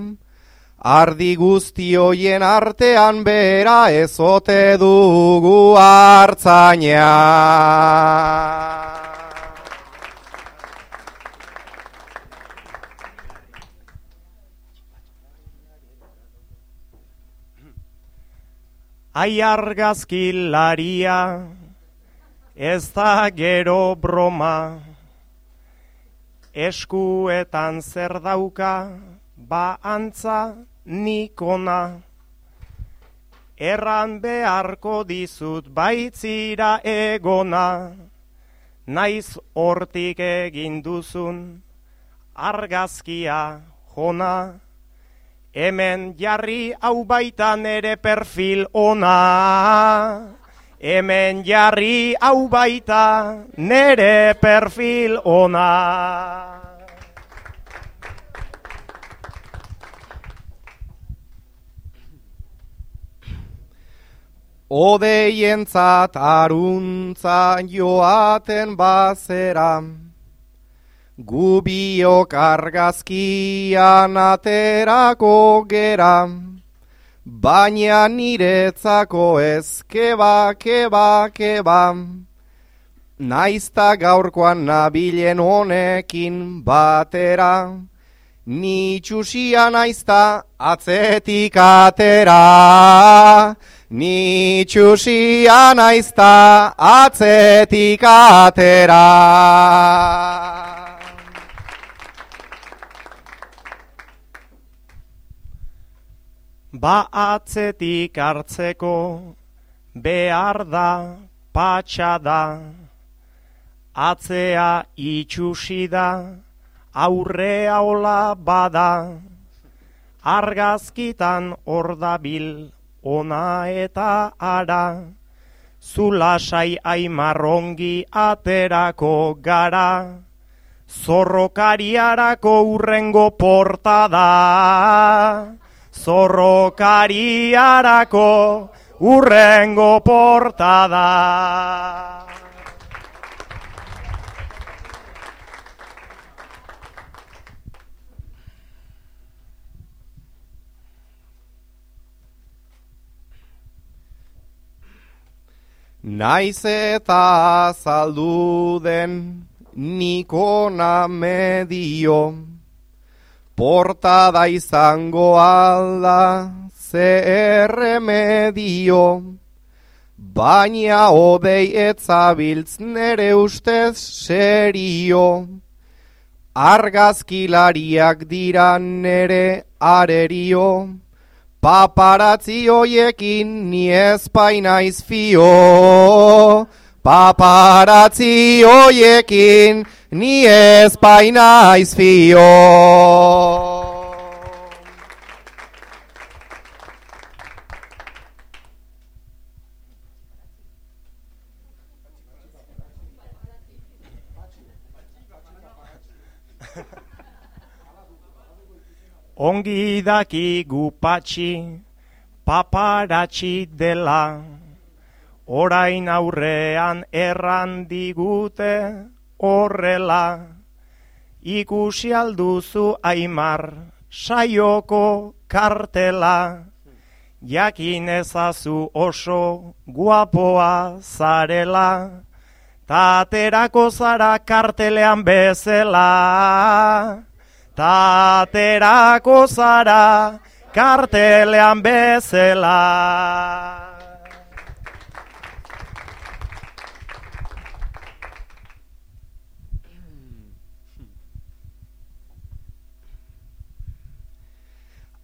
Ardi guzti hoien artean bera ezote dugu hartzaina. Ai argazkilaria, ez da gero broma, eskuetan zer dauka, ba antza nikona. Erran beharko dizut baitzira egona, naiz hortik egin duzun argazkia jona. Hemen jarri hau baita nere perfil ona. Hemen jarri hau baita nere perfil ona. Odeientzat aruntza joaten bazera, gubiok argazkian aterako gera, baina niretzako ez keba, keba, naizta gaurkoan nabilen honekin batera, ni txusia naizta atzetik atera, Ni txusia naizta atzetik atera. Ba atzetik hartzeko behar da patxada, atzea itxusi da aurrea ola bada, argazkitan ordabil ona eta ara, zulasai aimarrongi aterako gara, zorrokariarako urrengo portada. Zorrokariarako urrengo portada. Naiz eta azaldu den nikona medio, portada izango alda zer medio, baina odei etzabiltz nere ustez serio, argazkilariak dira nere arerio, Paparatzi hoiekin ni ezpainaiz fio. Paparatzi hoiekin ni ezpainaiz fio. Ongi daki gupatxi, paparatxi dela, orain aurrean erran digute horrela, ikusi alduzu aimar saioko kartela, jakin ezazu oso guapoa zarela, taterako zara kartelean bezela. Taterako zara kartelean bezela.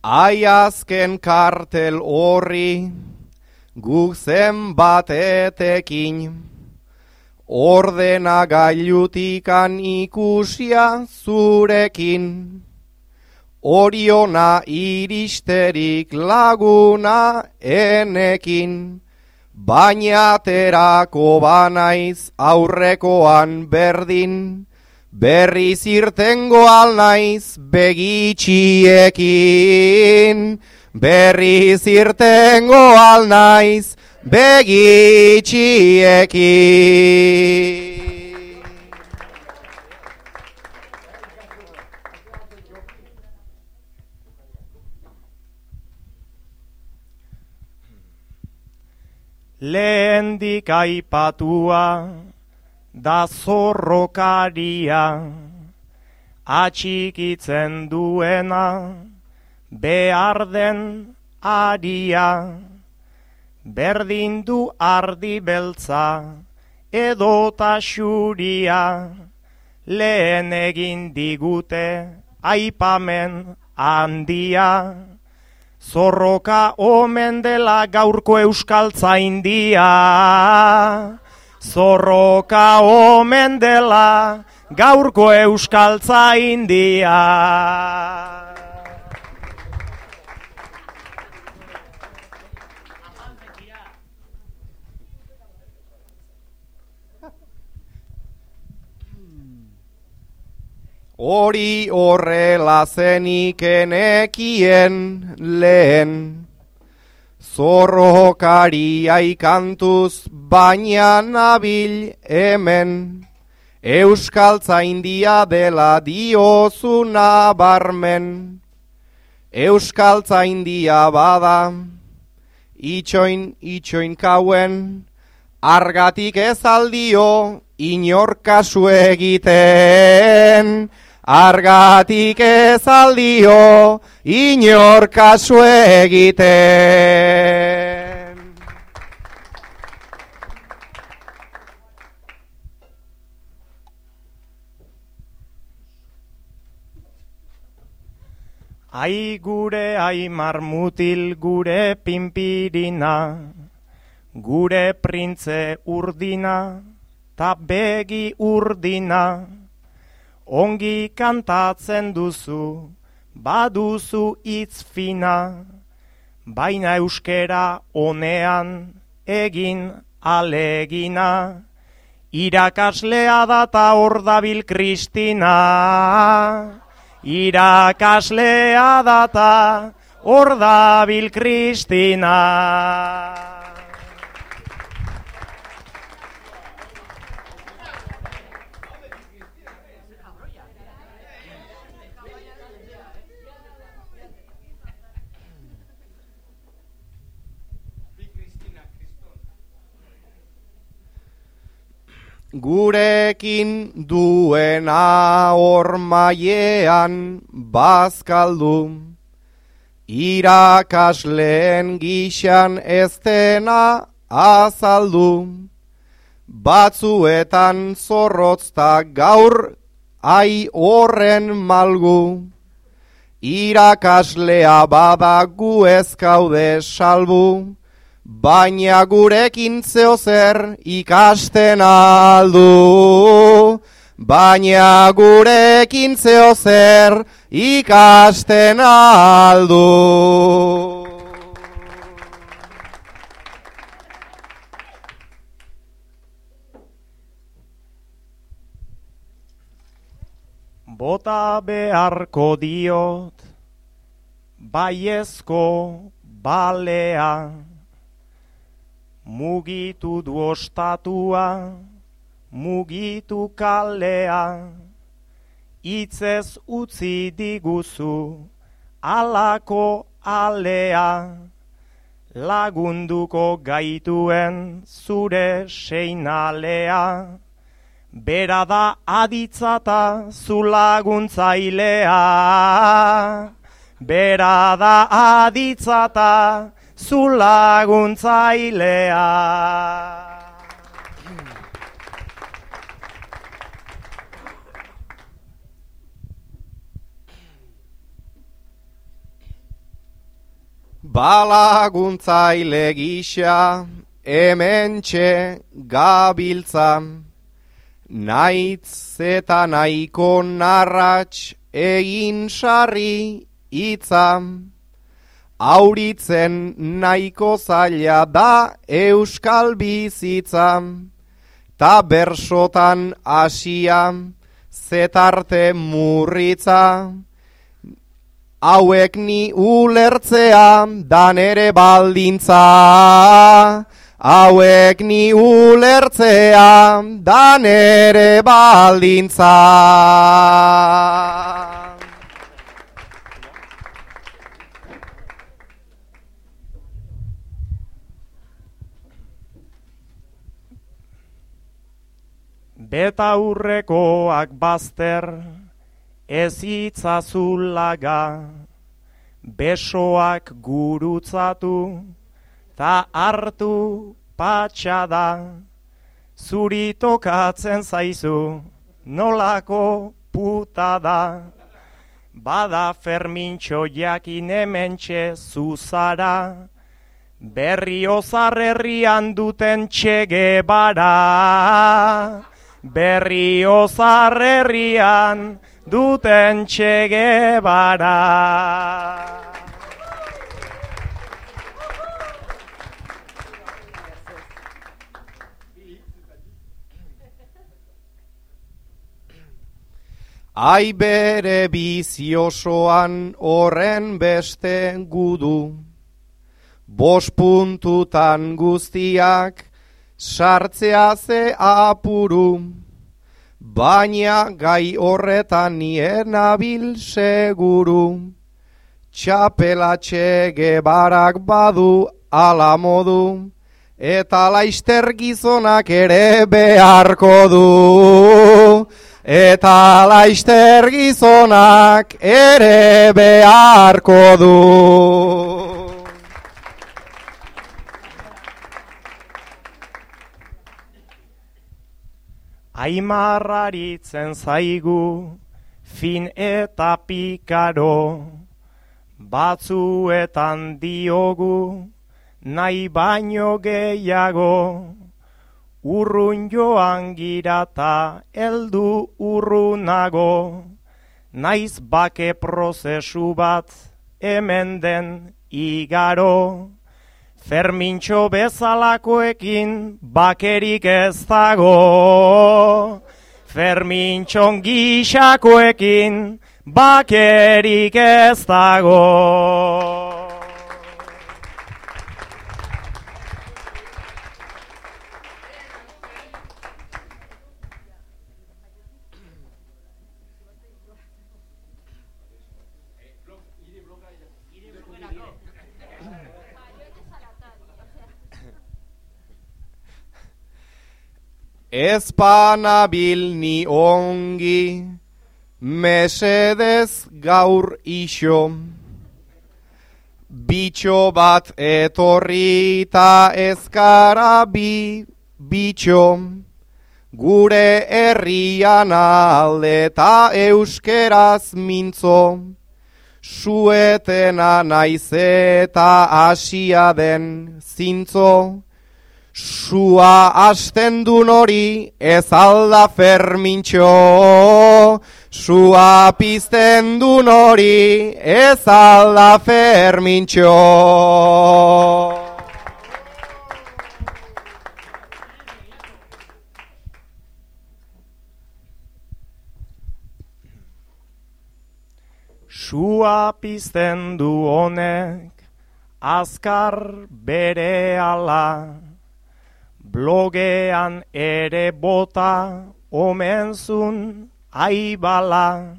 Ai azken kartel horri guk zen batetekin. Ordena gailutikan ikusia zurekin, Oriona iristerik laguna enekin, Baina terako banaiz aurrekoan berdin, Berriz irtengo alnaiz begitxiekin, Berriz irtengo alnaiz begitxiekin. Lehendik aipatua da zorrokaria, atxikitzen duena behar den aria berdin du ardi beltza, edota xuria, lehen egin digute aipamen handia. Zorroka omen dela gaurko euskaltza india. Zorroka omen dela gaurko euskaltza india. Hori horrela zenik enekien lehen, Zorrokari aikantuz baina nabil hemen, Euskaltza india dela diozuna barmen, Euskaltza india bada, itxoin, itxoin kauen, Argatik ez aldio, inorkasu egiten, argatik ez aldio inor kasu egiten. Ai gure ai marmutil gure pimpirina, gure printze urdina, ta begi urdina, ongi kantatzen duzu, baduzu hitz fina, baina euskera onean egin alegina, Irakaslea data hor dabil Kristina, irakaslea data hor dabil Kristina. Gurekin duena hor maiean bazkaldu, irakasleen gixan ez dena azaldu, batzuetan zorrotzta gaur ai horren malgu, irakaslea badagu ezkaude salbu, Baina gurekin zeo zer ikasten aldu. Baina gurekin zeo zer ikasten aldu. Bota beharko diot, baiezko balea, mugitu du ostatua, mugitu kalea, itzez utzi diguzu, alako alea, lagunduko gaituen zure seinalea, bera da aditzata zu laguntzailea, bera da aditzata zu laguntzailea. Balaguntzaile gisa hemen txe gabiltza, naitz eta nahiko narratx egin sarri itzam. Auritzen nahiko zaila da euskal bizitza, ta bersotan asia zetarte murritza. Hauek ni ulertzea dan ere baldintza. Hauek ni ulertzea dan ere baldintza. Beta urrekoak bazter, ez itzazulaga, besoak gurutzatu, ta hartu patxada, zuri tokatzen zaizu, nolako puta da. Bada fermintxo jakin hementxe zuzara, berri ozarrerrian duten txege bara berri ozarrerrian duten txege bara. Ai bere biziosoan horren beste gudu, bos puntutan guztiak, sartzea ze apuru, baina gai horretan nien abil seguru, txapela txege barak badu ala modu, eta laister gizonak ere beharko du. Eta laister gizonak ere beharko du. Aimarraritzen zaigu, fin eta pikaro, batzuetan diogu, nahi baino gehiago, urrun joan girata eldu urrunago, naiz bake prozesu bat hemen den igaro, Fermintxo bezalakoekin bakerik ez dago. Fermintxon gixakoekin bakerik ez dago. Ez panabil ni ongi, mesedez gaur iso. Bitxo bat etorri ta ezkara bi bitxo. Gure herrian alde ta euskeraz mintzo. Suetena naiz eta asia den zintzo. Sua asten du nori ez alda fermintxo. Sua pizten du nori ez alda fermintxo. Sua pizten du honek, azkar bere ala, blogean ere bota omenzun aibala,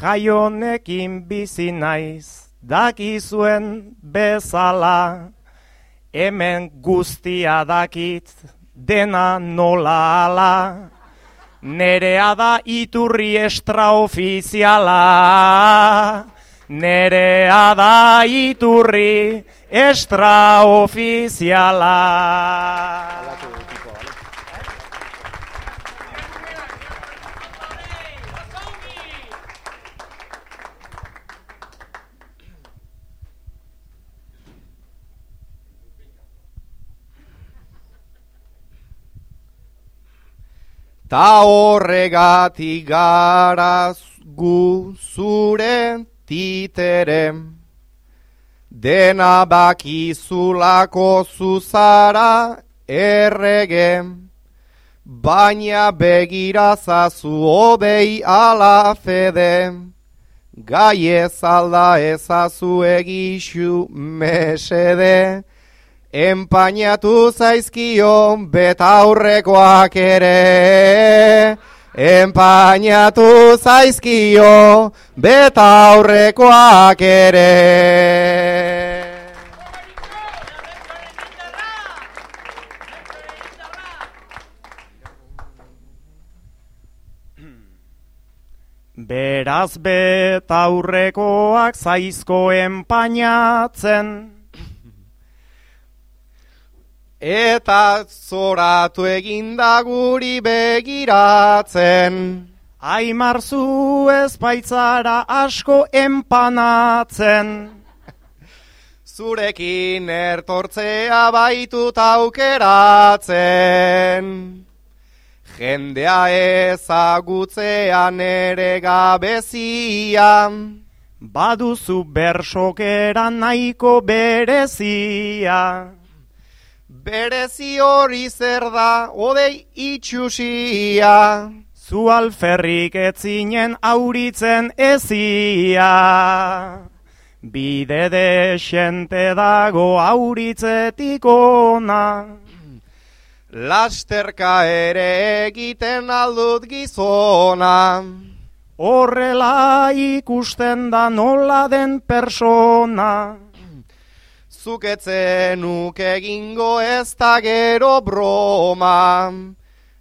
jaionekin bizi naiz dakizuen bezala, hemen guztia dakit dena nola ala, Nerea da iturri extraofiziala, nerea da iturri extraofiziala. Ta horregatik gara gu zure titere. Dena bakizulako zuzara errege. Baina begirazazu odei ala fede. Gai ez alda ezazu egixu mesede. Enpainatu zaizkio betaurrekoak ere. Enpainatu zaizkio betaurrekoak ere. Beraz betaurrekoak zaizko enpainatzen. Eta zoratu eginda guri begiratzen. Aimarzu ez baitzara asko enpanatzen. Zurekin ertortzea baitut aukeratzen. Jendea ezagutzean ere gabezia. Baduzu bersokera nahiko berezia. Berezi hori zer da, odei itxusia. Zu alferrik etzinen auritzen ezia. Bide desente dago auritzetik ona. Lasterka ere egiten aldut gizona. Horrela ikusten da nola den persona. Zuketzen nuk egingo ez da gero broma.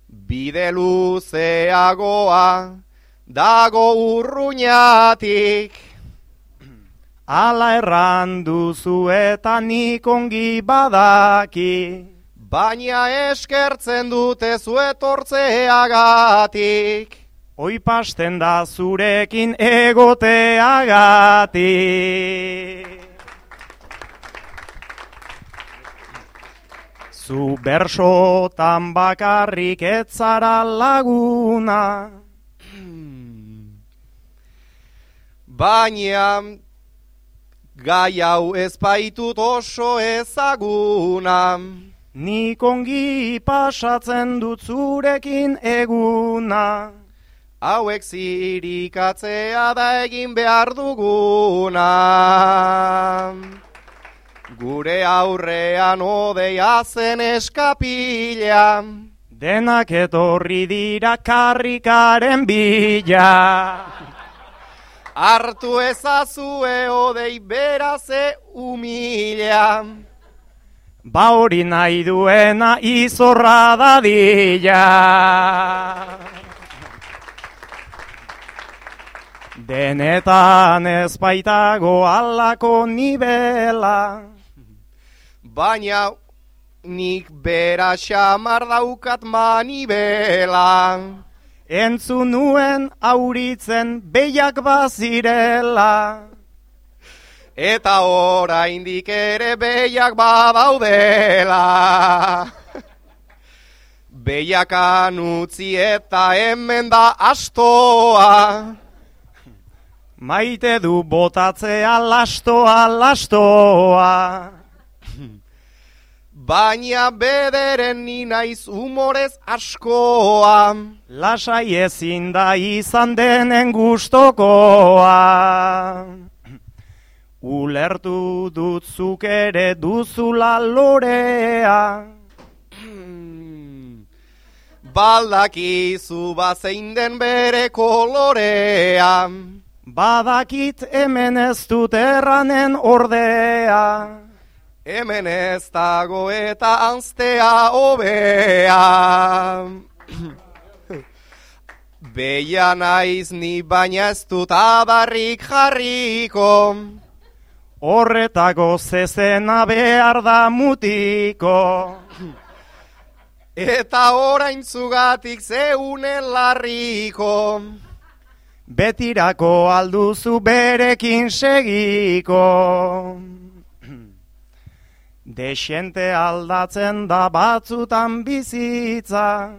Bide luzeagoa dago urruñatik. Ala erran duzu eta nik ongi badaki. Baina eskertzen dute zuetortzeagatik. Oi pasten da zurekin egoteagatik. Zu bersotan bakarrik etzara laguna. Baina Gai hau ez baitut oso ezaguna. Nik ongi pasatzen dut zurekin eguna. Hauek zirikatzea da egin behar duguna. Gure aurrean odeia zen eskapila. Denak etorri dira karrikaren bila. Artu ezazue odei beraze humila. Ba hori nahi duena izorra dadila. Denetan ez baitago alako nibela. Baina nik bera xamar daukat manibela. Entzun nuen auritzen behiak bazirela. Eta oraindik ere behiak badaudela. Behiakan utzi eta hemen da astoa. Maite du botatzea lastoa, lastoa. Baina bederen ni naiz humorez askoa. Lasai ezin da izan denen gustokoa. Ulertu dut zuk ere duzula lorea. Baldakizu bazein den bere kolorea. Badakit hemen ez dut erranen ordea. Hemen ez dago eta anztea hobea. Beia naiz ni baina ez dut adarrik jarriko. Horretako zezena behar da mutiko. Eta orain zugatik zeunen larriko. Betirako alduzu berekin segiko. Desente aldatzen da batzutan bizitza.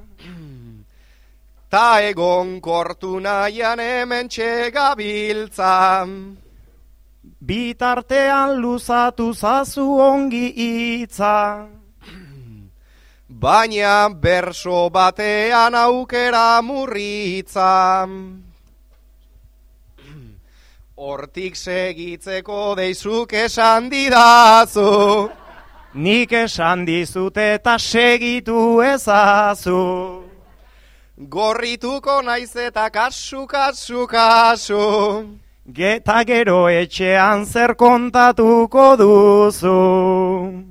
Ta egon kortu nahian hemen txegabiltza. Bitartean luzatu zazu ongi hitza. [clears throat] Baina berso batean aukera murritza. [clears throat] Hortik segitzeko deizuk esan didazu. Nik esan dizut eta segitu ezazu. Gorrituko naiz eta kasu, kasu, kasu. Geta gero etxean zer kontatuko duzu.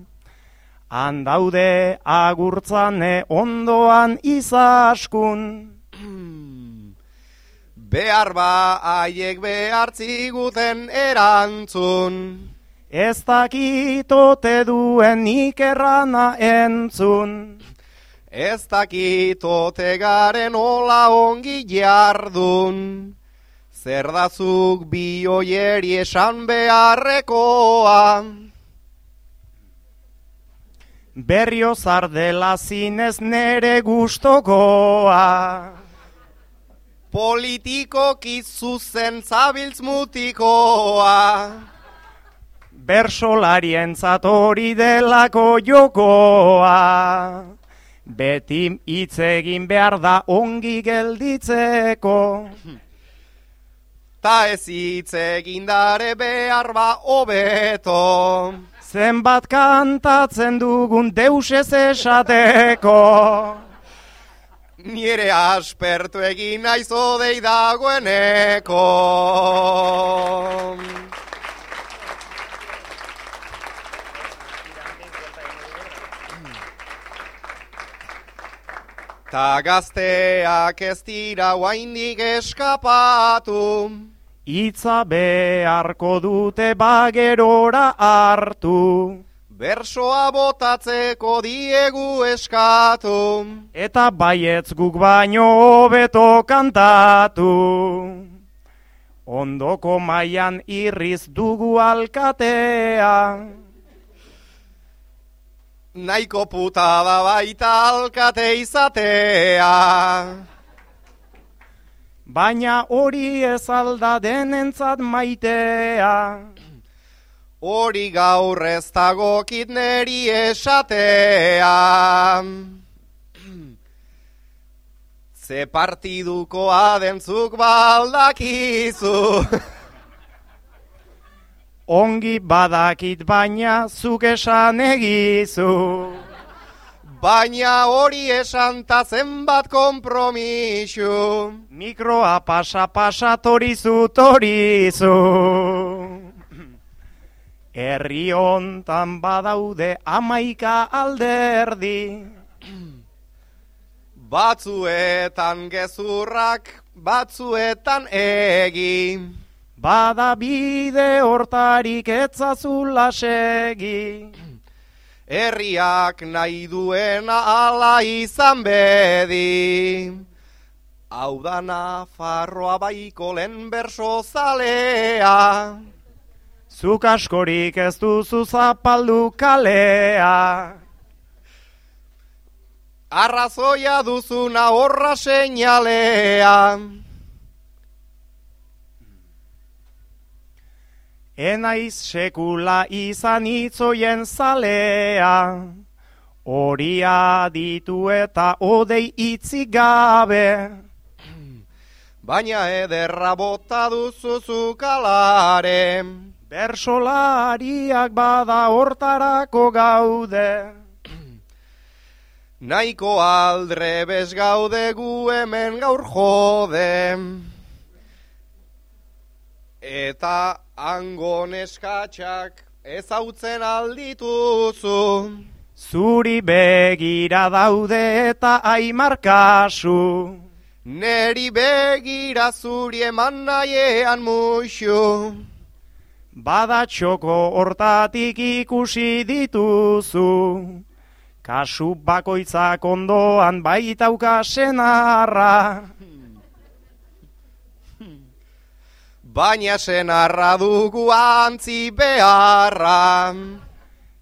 Handaude agurtzane ondoan izaskun. [clears throat] Behar ba haiek behartziguten erantzun. Ez dakitote duen nik errana entzun. Ez dakitote garen ola ongi jardun. Zer dazuk bi oieri esan beharrekoa. Berrio zardela zinez nere gustokoa. Politikoki zuzen zabiltz mutikoa. Bersolarien hori delako jokoa. Beti hitz egin behar da ongi gelditzeko. [laughs] Ta ez hitz egindare behar ba hobeto. Zenbat kantatzen dugun deus ez esateko. Nire aspertu egin naiz odei dagoeneko. Ta gazteak ez dira guaindik eskapatu. Itza beharko dute bagerora hartu. Bersoa botatzeko diegu eskatu. Eta baietz guk baino hobeto kantatu. Ondoko mailan irriz dugu alkatea. Naiko puta da baita alkate izatea. Baina hori ez alda denentzat maitea. Hori gaur ez dagokit neri esatea. Ze partiduko adentzuk baldakizu. Ongi badakit baina zuk esan egizu. Baina hori esan ta zenbat kompromisu. Mikroa pasa pasa torizu torizu. Herri hontan badaude amaika alderdi. Batzuetan gezurrak, batzuetan egi. Bada bide hortarik etzazula segi. Herriak nahi duena ala izan bedi. Hau da Nafarroa baiko lehen berso zalea. Zuk askorik ez duzu zapaldu kalea. Arrazoia duzuna horra seinalea. Enaiz sekula izan itzoien zalea, horia ditu eta odei itzi gabe. [clears throat] Baina ederra bota duzu zukalare. Bersolariak bada hortarako gaude. [clears throat] Naiko aldre bez gaude gu hemen gaur jode. Eta hango neskatxak ezautzen aldituzu. Zuri begira daude eta aimar kasu. Neri begira zuri eman nahiean muixu. Bada txoko hortatik ikusi dituzu. Kasu bakoitzak ondoan baitauka senarra. Baina senarra dugu antzi beharra.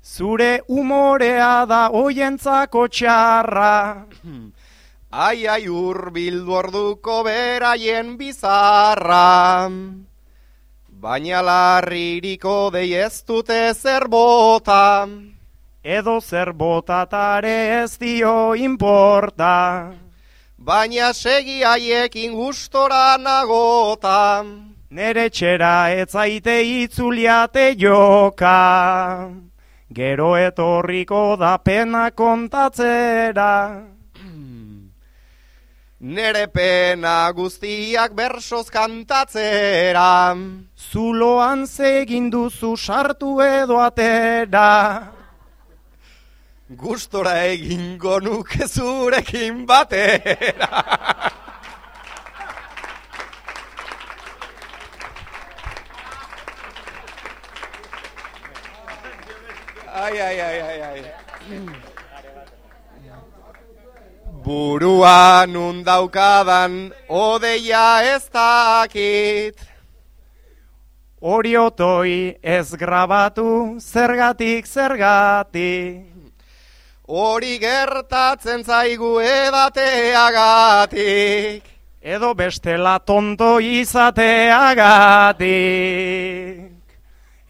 Zure umorea da hoientzako txarra. [clears throat] Ai, ai, urbildu orduko beraien bizarra. Baina larririko dei ez dute zer bota. Edo zer botatare ez dio inporta. Baina segi haiekin gustora nagota. Nere txera etzaite itzuliate joka. Gero etorriko da pena kontatzera. [clears throat] Nere pena guztiak bersoz kantatzera. Zuloan zegin duzu sartu edo atera. Gustora egingo nuke zurekin batera. [laughs] Ai, ai, ai, ai, ai. Burua nun daukadan odeia ez dakit. Hori otoi ez grabatu zergatik zergatik. Hori gertatzen zaigu edateagatik. Edo bestela tonto izateagatik.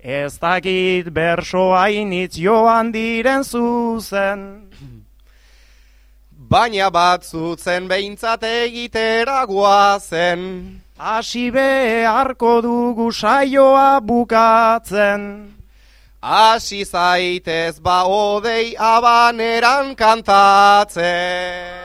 Ez dakit berso joan diren zuzen. Baina batzutzen behintzat egitera guazen. Hasi beharko dugu saioa bukatzen. Hasi zaitez ba odei abaneran kantatzen.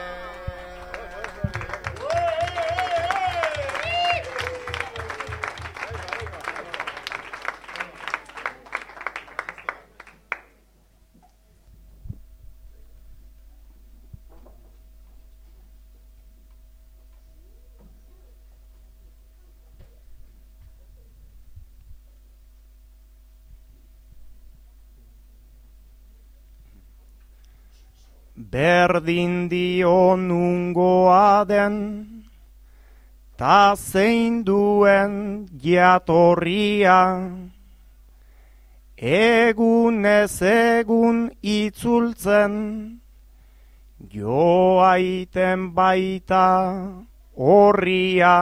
Berdin dio nungoa den, ta zein duen jatorria, egun ez egun itzultzen, joaiten baita horria.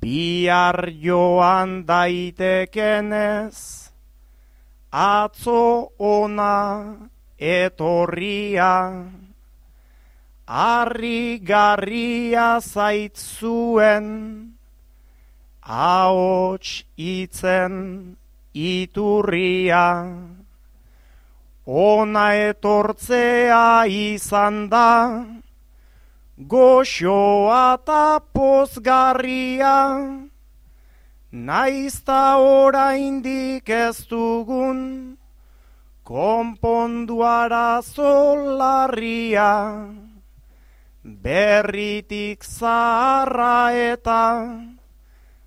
bihar joan daitekenez, atzo ona etorria, arri garria zaitzuen, ahots itzen iturria, ona etortzea izan da, goxoa eta pozgarria, naizta oraindik ez dugun, konponduara zolarria, berritik zaharra eta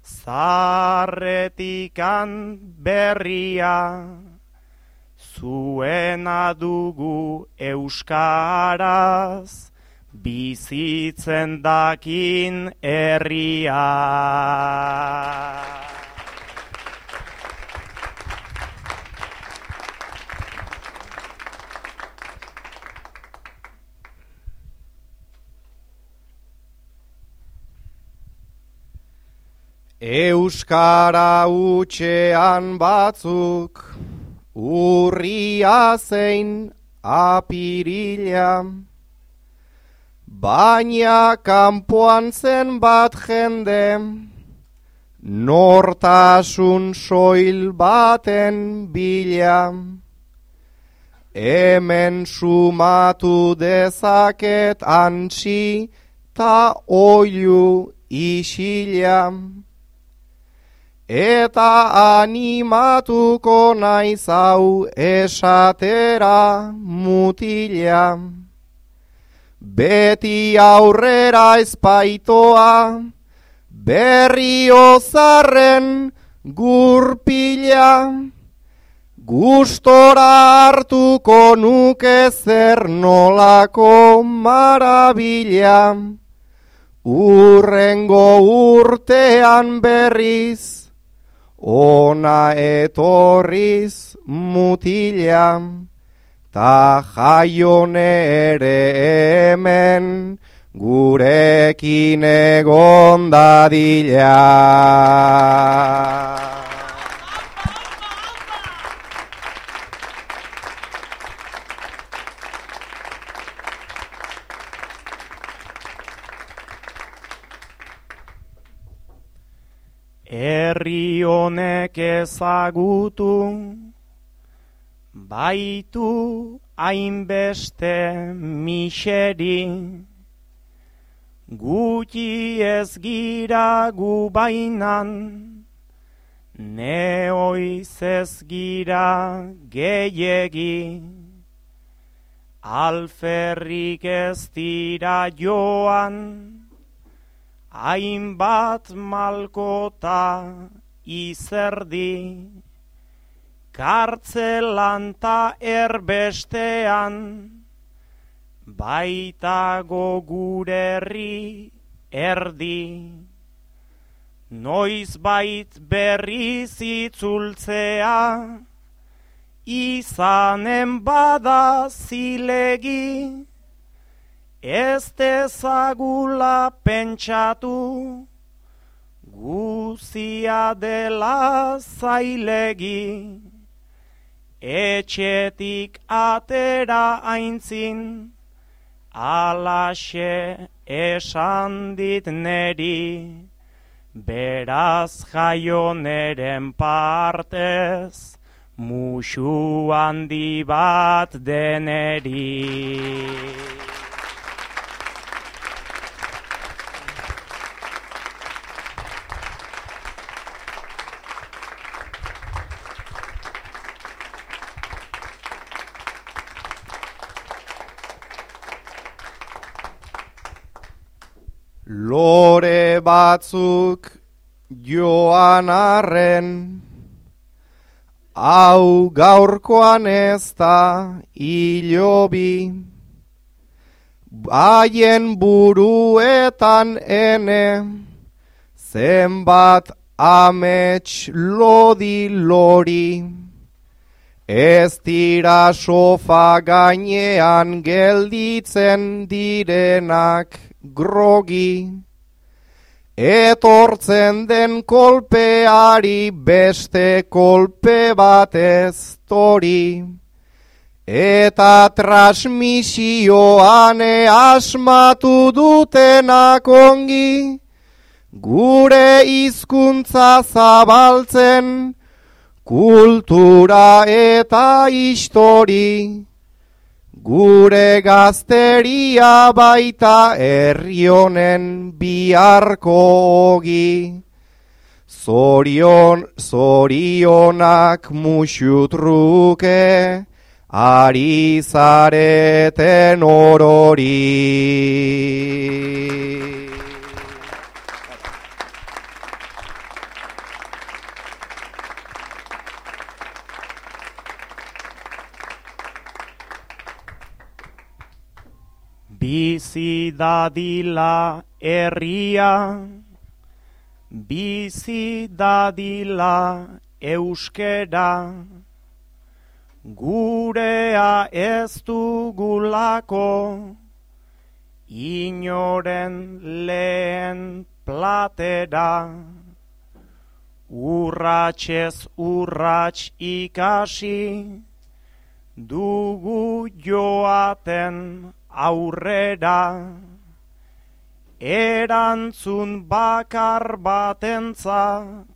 zaharretikan berria, zuena dugu euskaraz, bizitzen dakin herria. Euskara utxean batzuk, urria zein apirila, baina kanpoan zen bat jende, nortasun soil baten bila, hemen sumatu dezaket antxi ta oilu isilia eta animatuko naiz hau esatera mutila. Beti aurrera espaitoa, berri ozarren gurpila, gustora hartuko nuke zer nolako marabila, urrengo urtean berriz, ona etorriz mutila, ta jaion ere hemen gurekin egon dadila. Herri honek ezagutu, baitu hainbeste miseri, gutxi ez gira gu bainan, neoiz ez gira gehiegi, alferrik ez dira joan, hainbat malkota izerdi, kartzelan ta erbestean, baita gogurerri erdi, noiz bait berri zitzultzea, izanen bada zilegi, Ez dezagula pentsatu, guzia dela zailegi, etxetik atera aintzin, alaxe esan dit neri, beraz jaioneren partez, musu handi bat deneri. Lore batzuk joan arren, hau gaurkoan ez da hilobi, haien buruetan ene, zenbat amets lodi lori, ez dira sofa gainean gelditzen direnak, grogi, Etortzen den kolpeari beste kolpe bat ez tori. Eta transmisioan asmatu dutenak ongi, gure hizkuntza zabaltzen, kultura eta histori. Gure gazteria baita herrionen biharko ogi. Zorion, zorionak musutruke, ari zareten orori. Bizi dadila herria, bizi dadila euskera, gurea ez dugulako, inoren lehen platera, urratxez urrats ikasi, dugu joaten aurrera, erantzun bakar batentzat,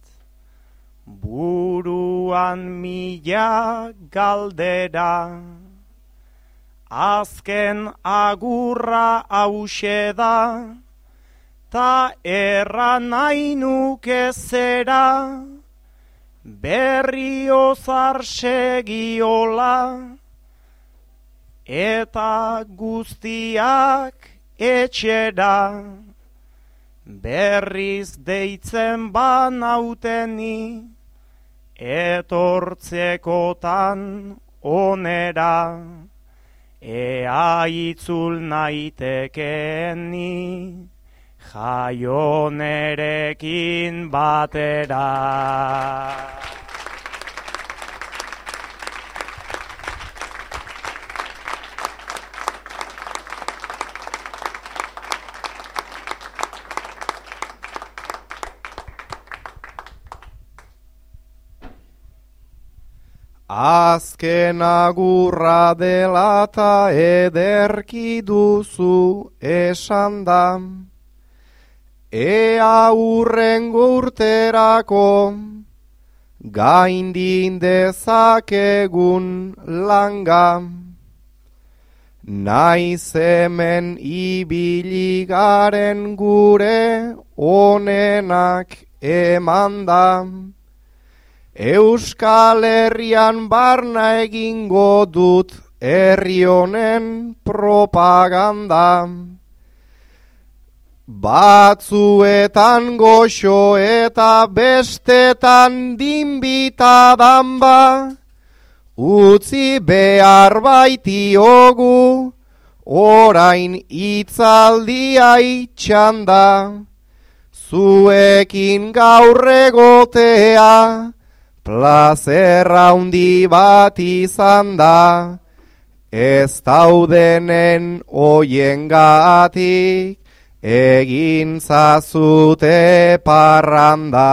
buruan mila galdera, azken agurra hause da, ta erran nuke zera, berri ozar segiola, eta guztiak etxera berriz deitzen banauteni etortzekotan onera ea itzul naitekeni jaionerekin batera. Azken agurra dela ta ederki duzu esan da. Ea urren gurterako gaindin dezakegun langa. Naiz hemen ibiligaren gure onenak emandam. Euskal Herrian barna egingo dut herri honen propaganda. Batzuetan goxo eta bestetan dinbita danba, utzi behar baitiogu, orain itzaldia itxanda, zuekin gaurregotea, Plazerra hundi bat izan da, ez daudenen oien egin zazute parranda.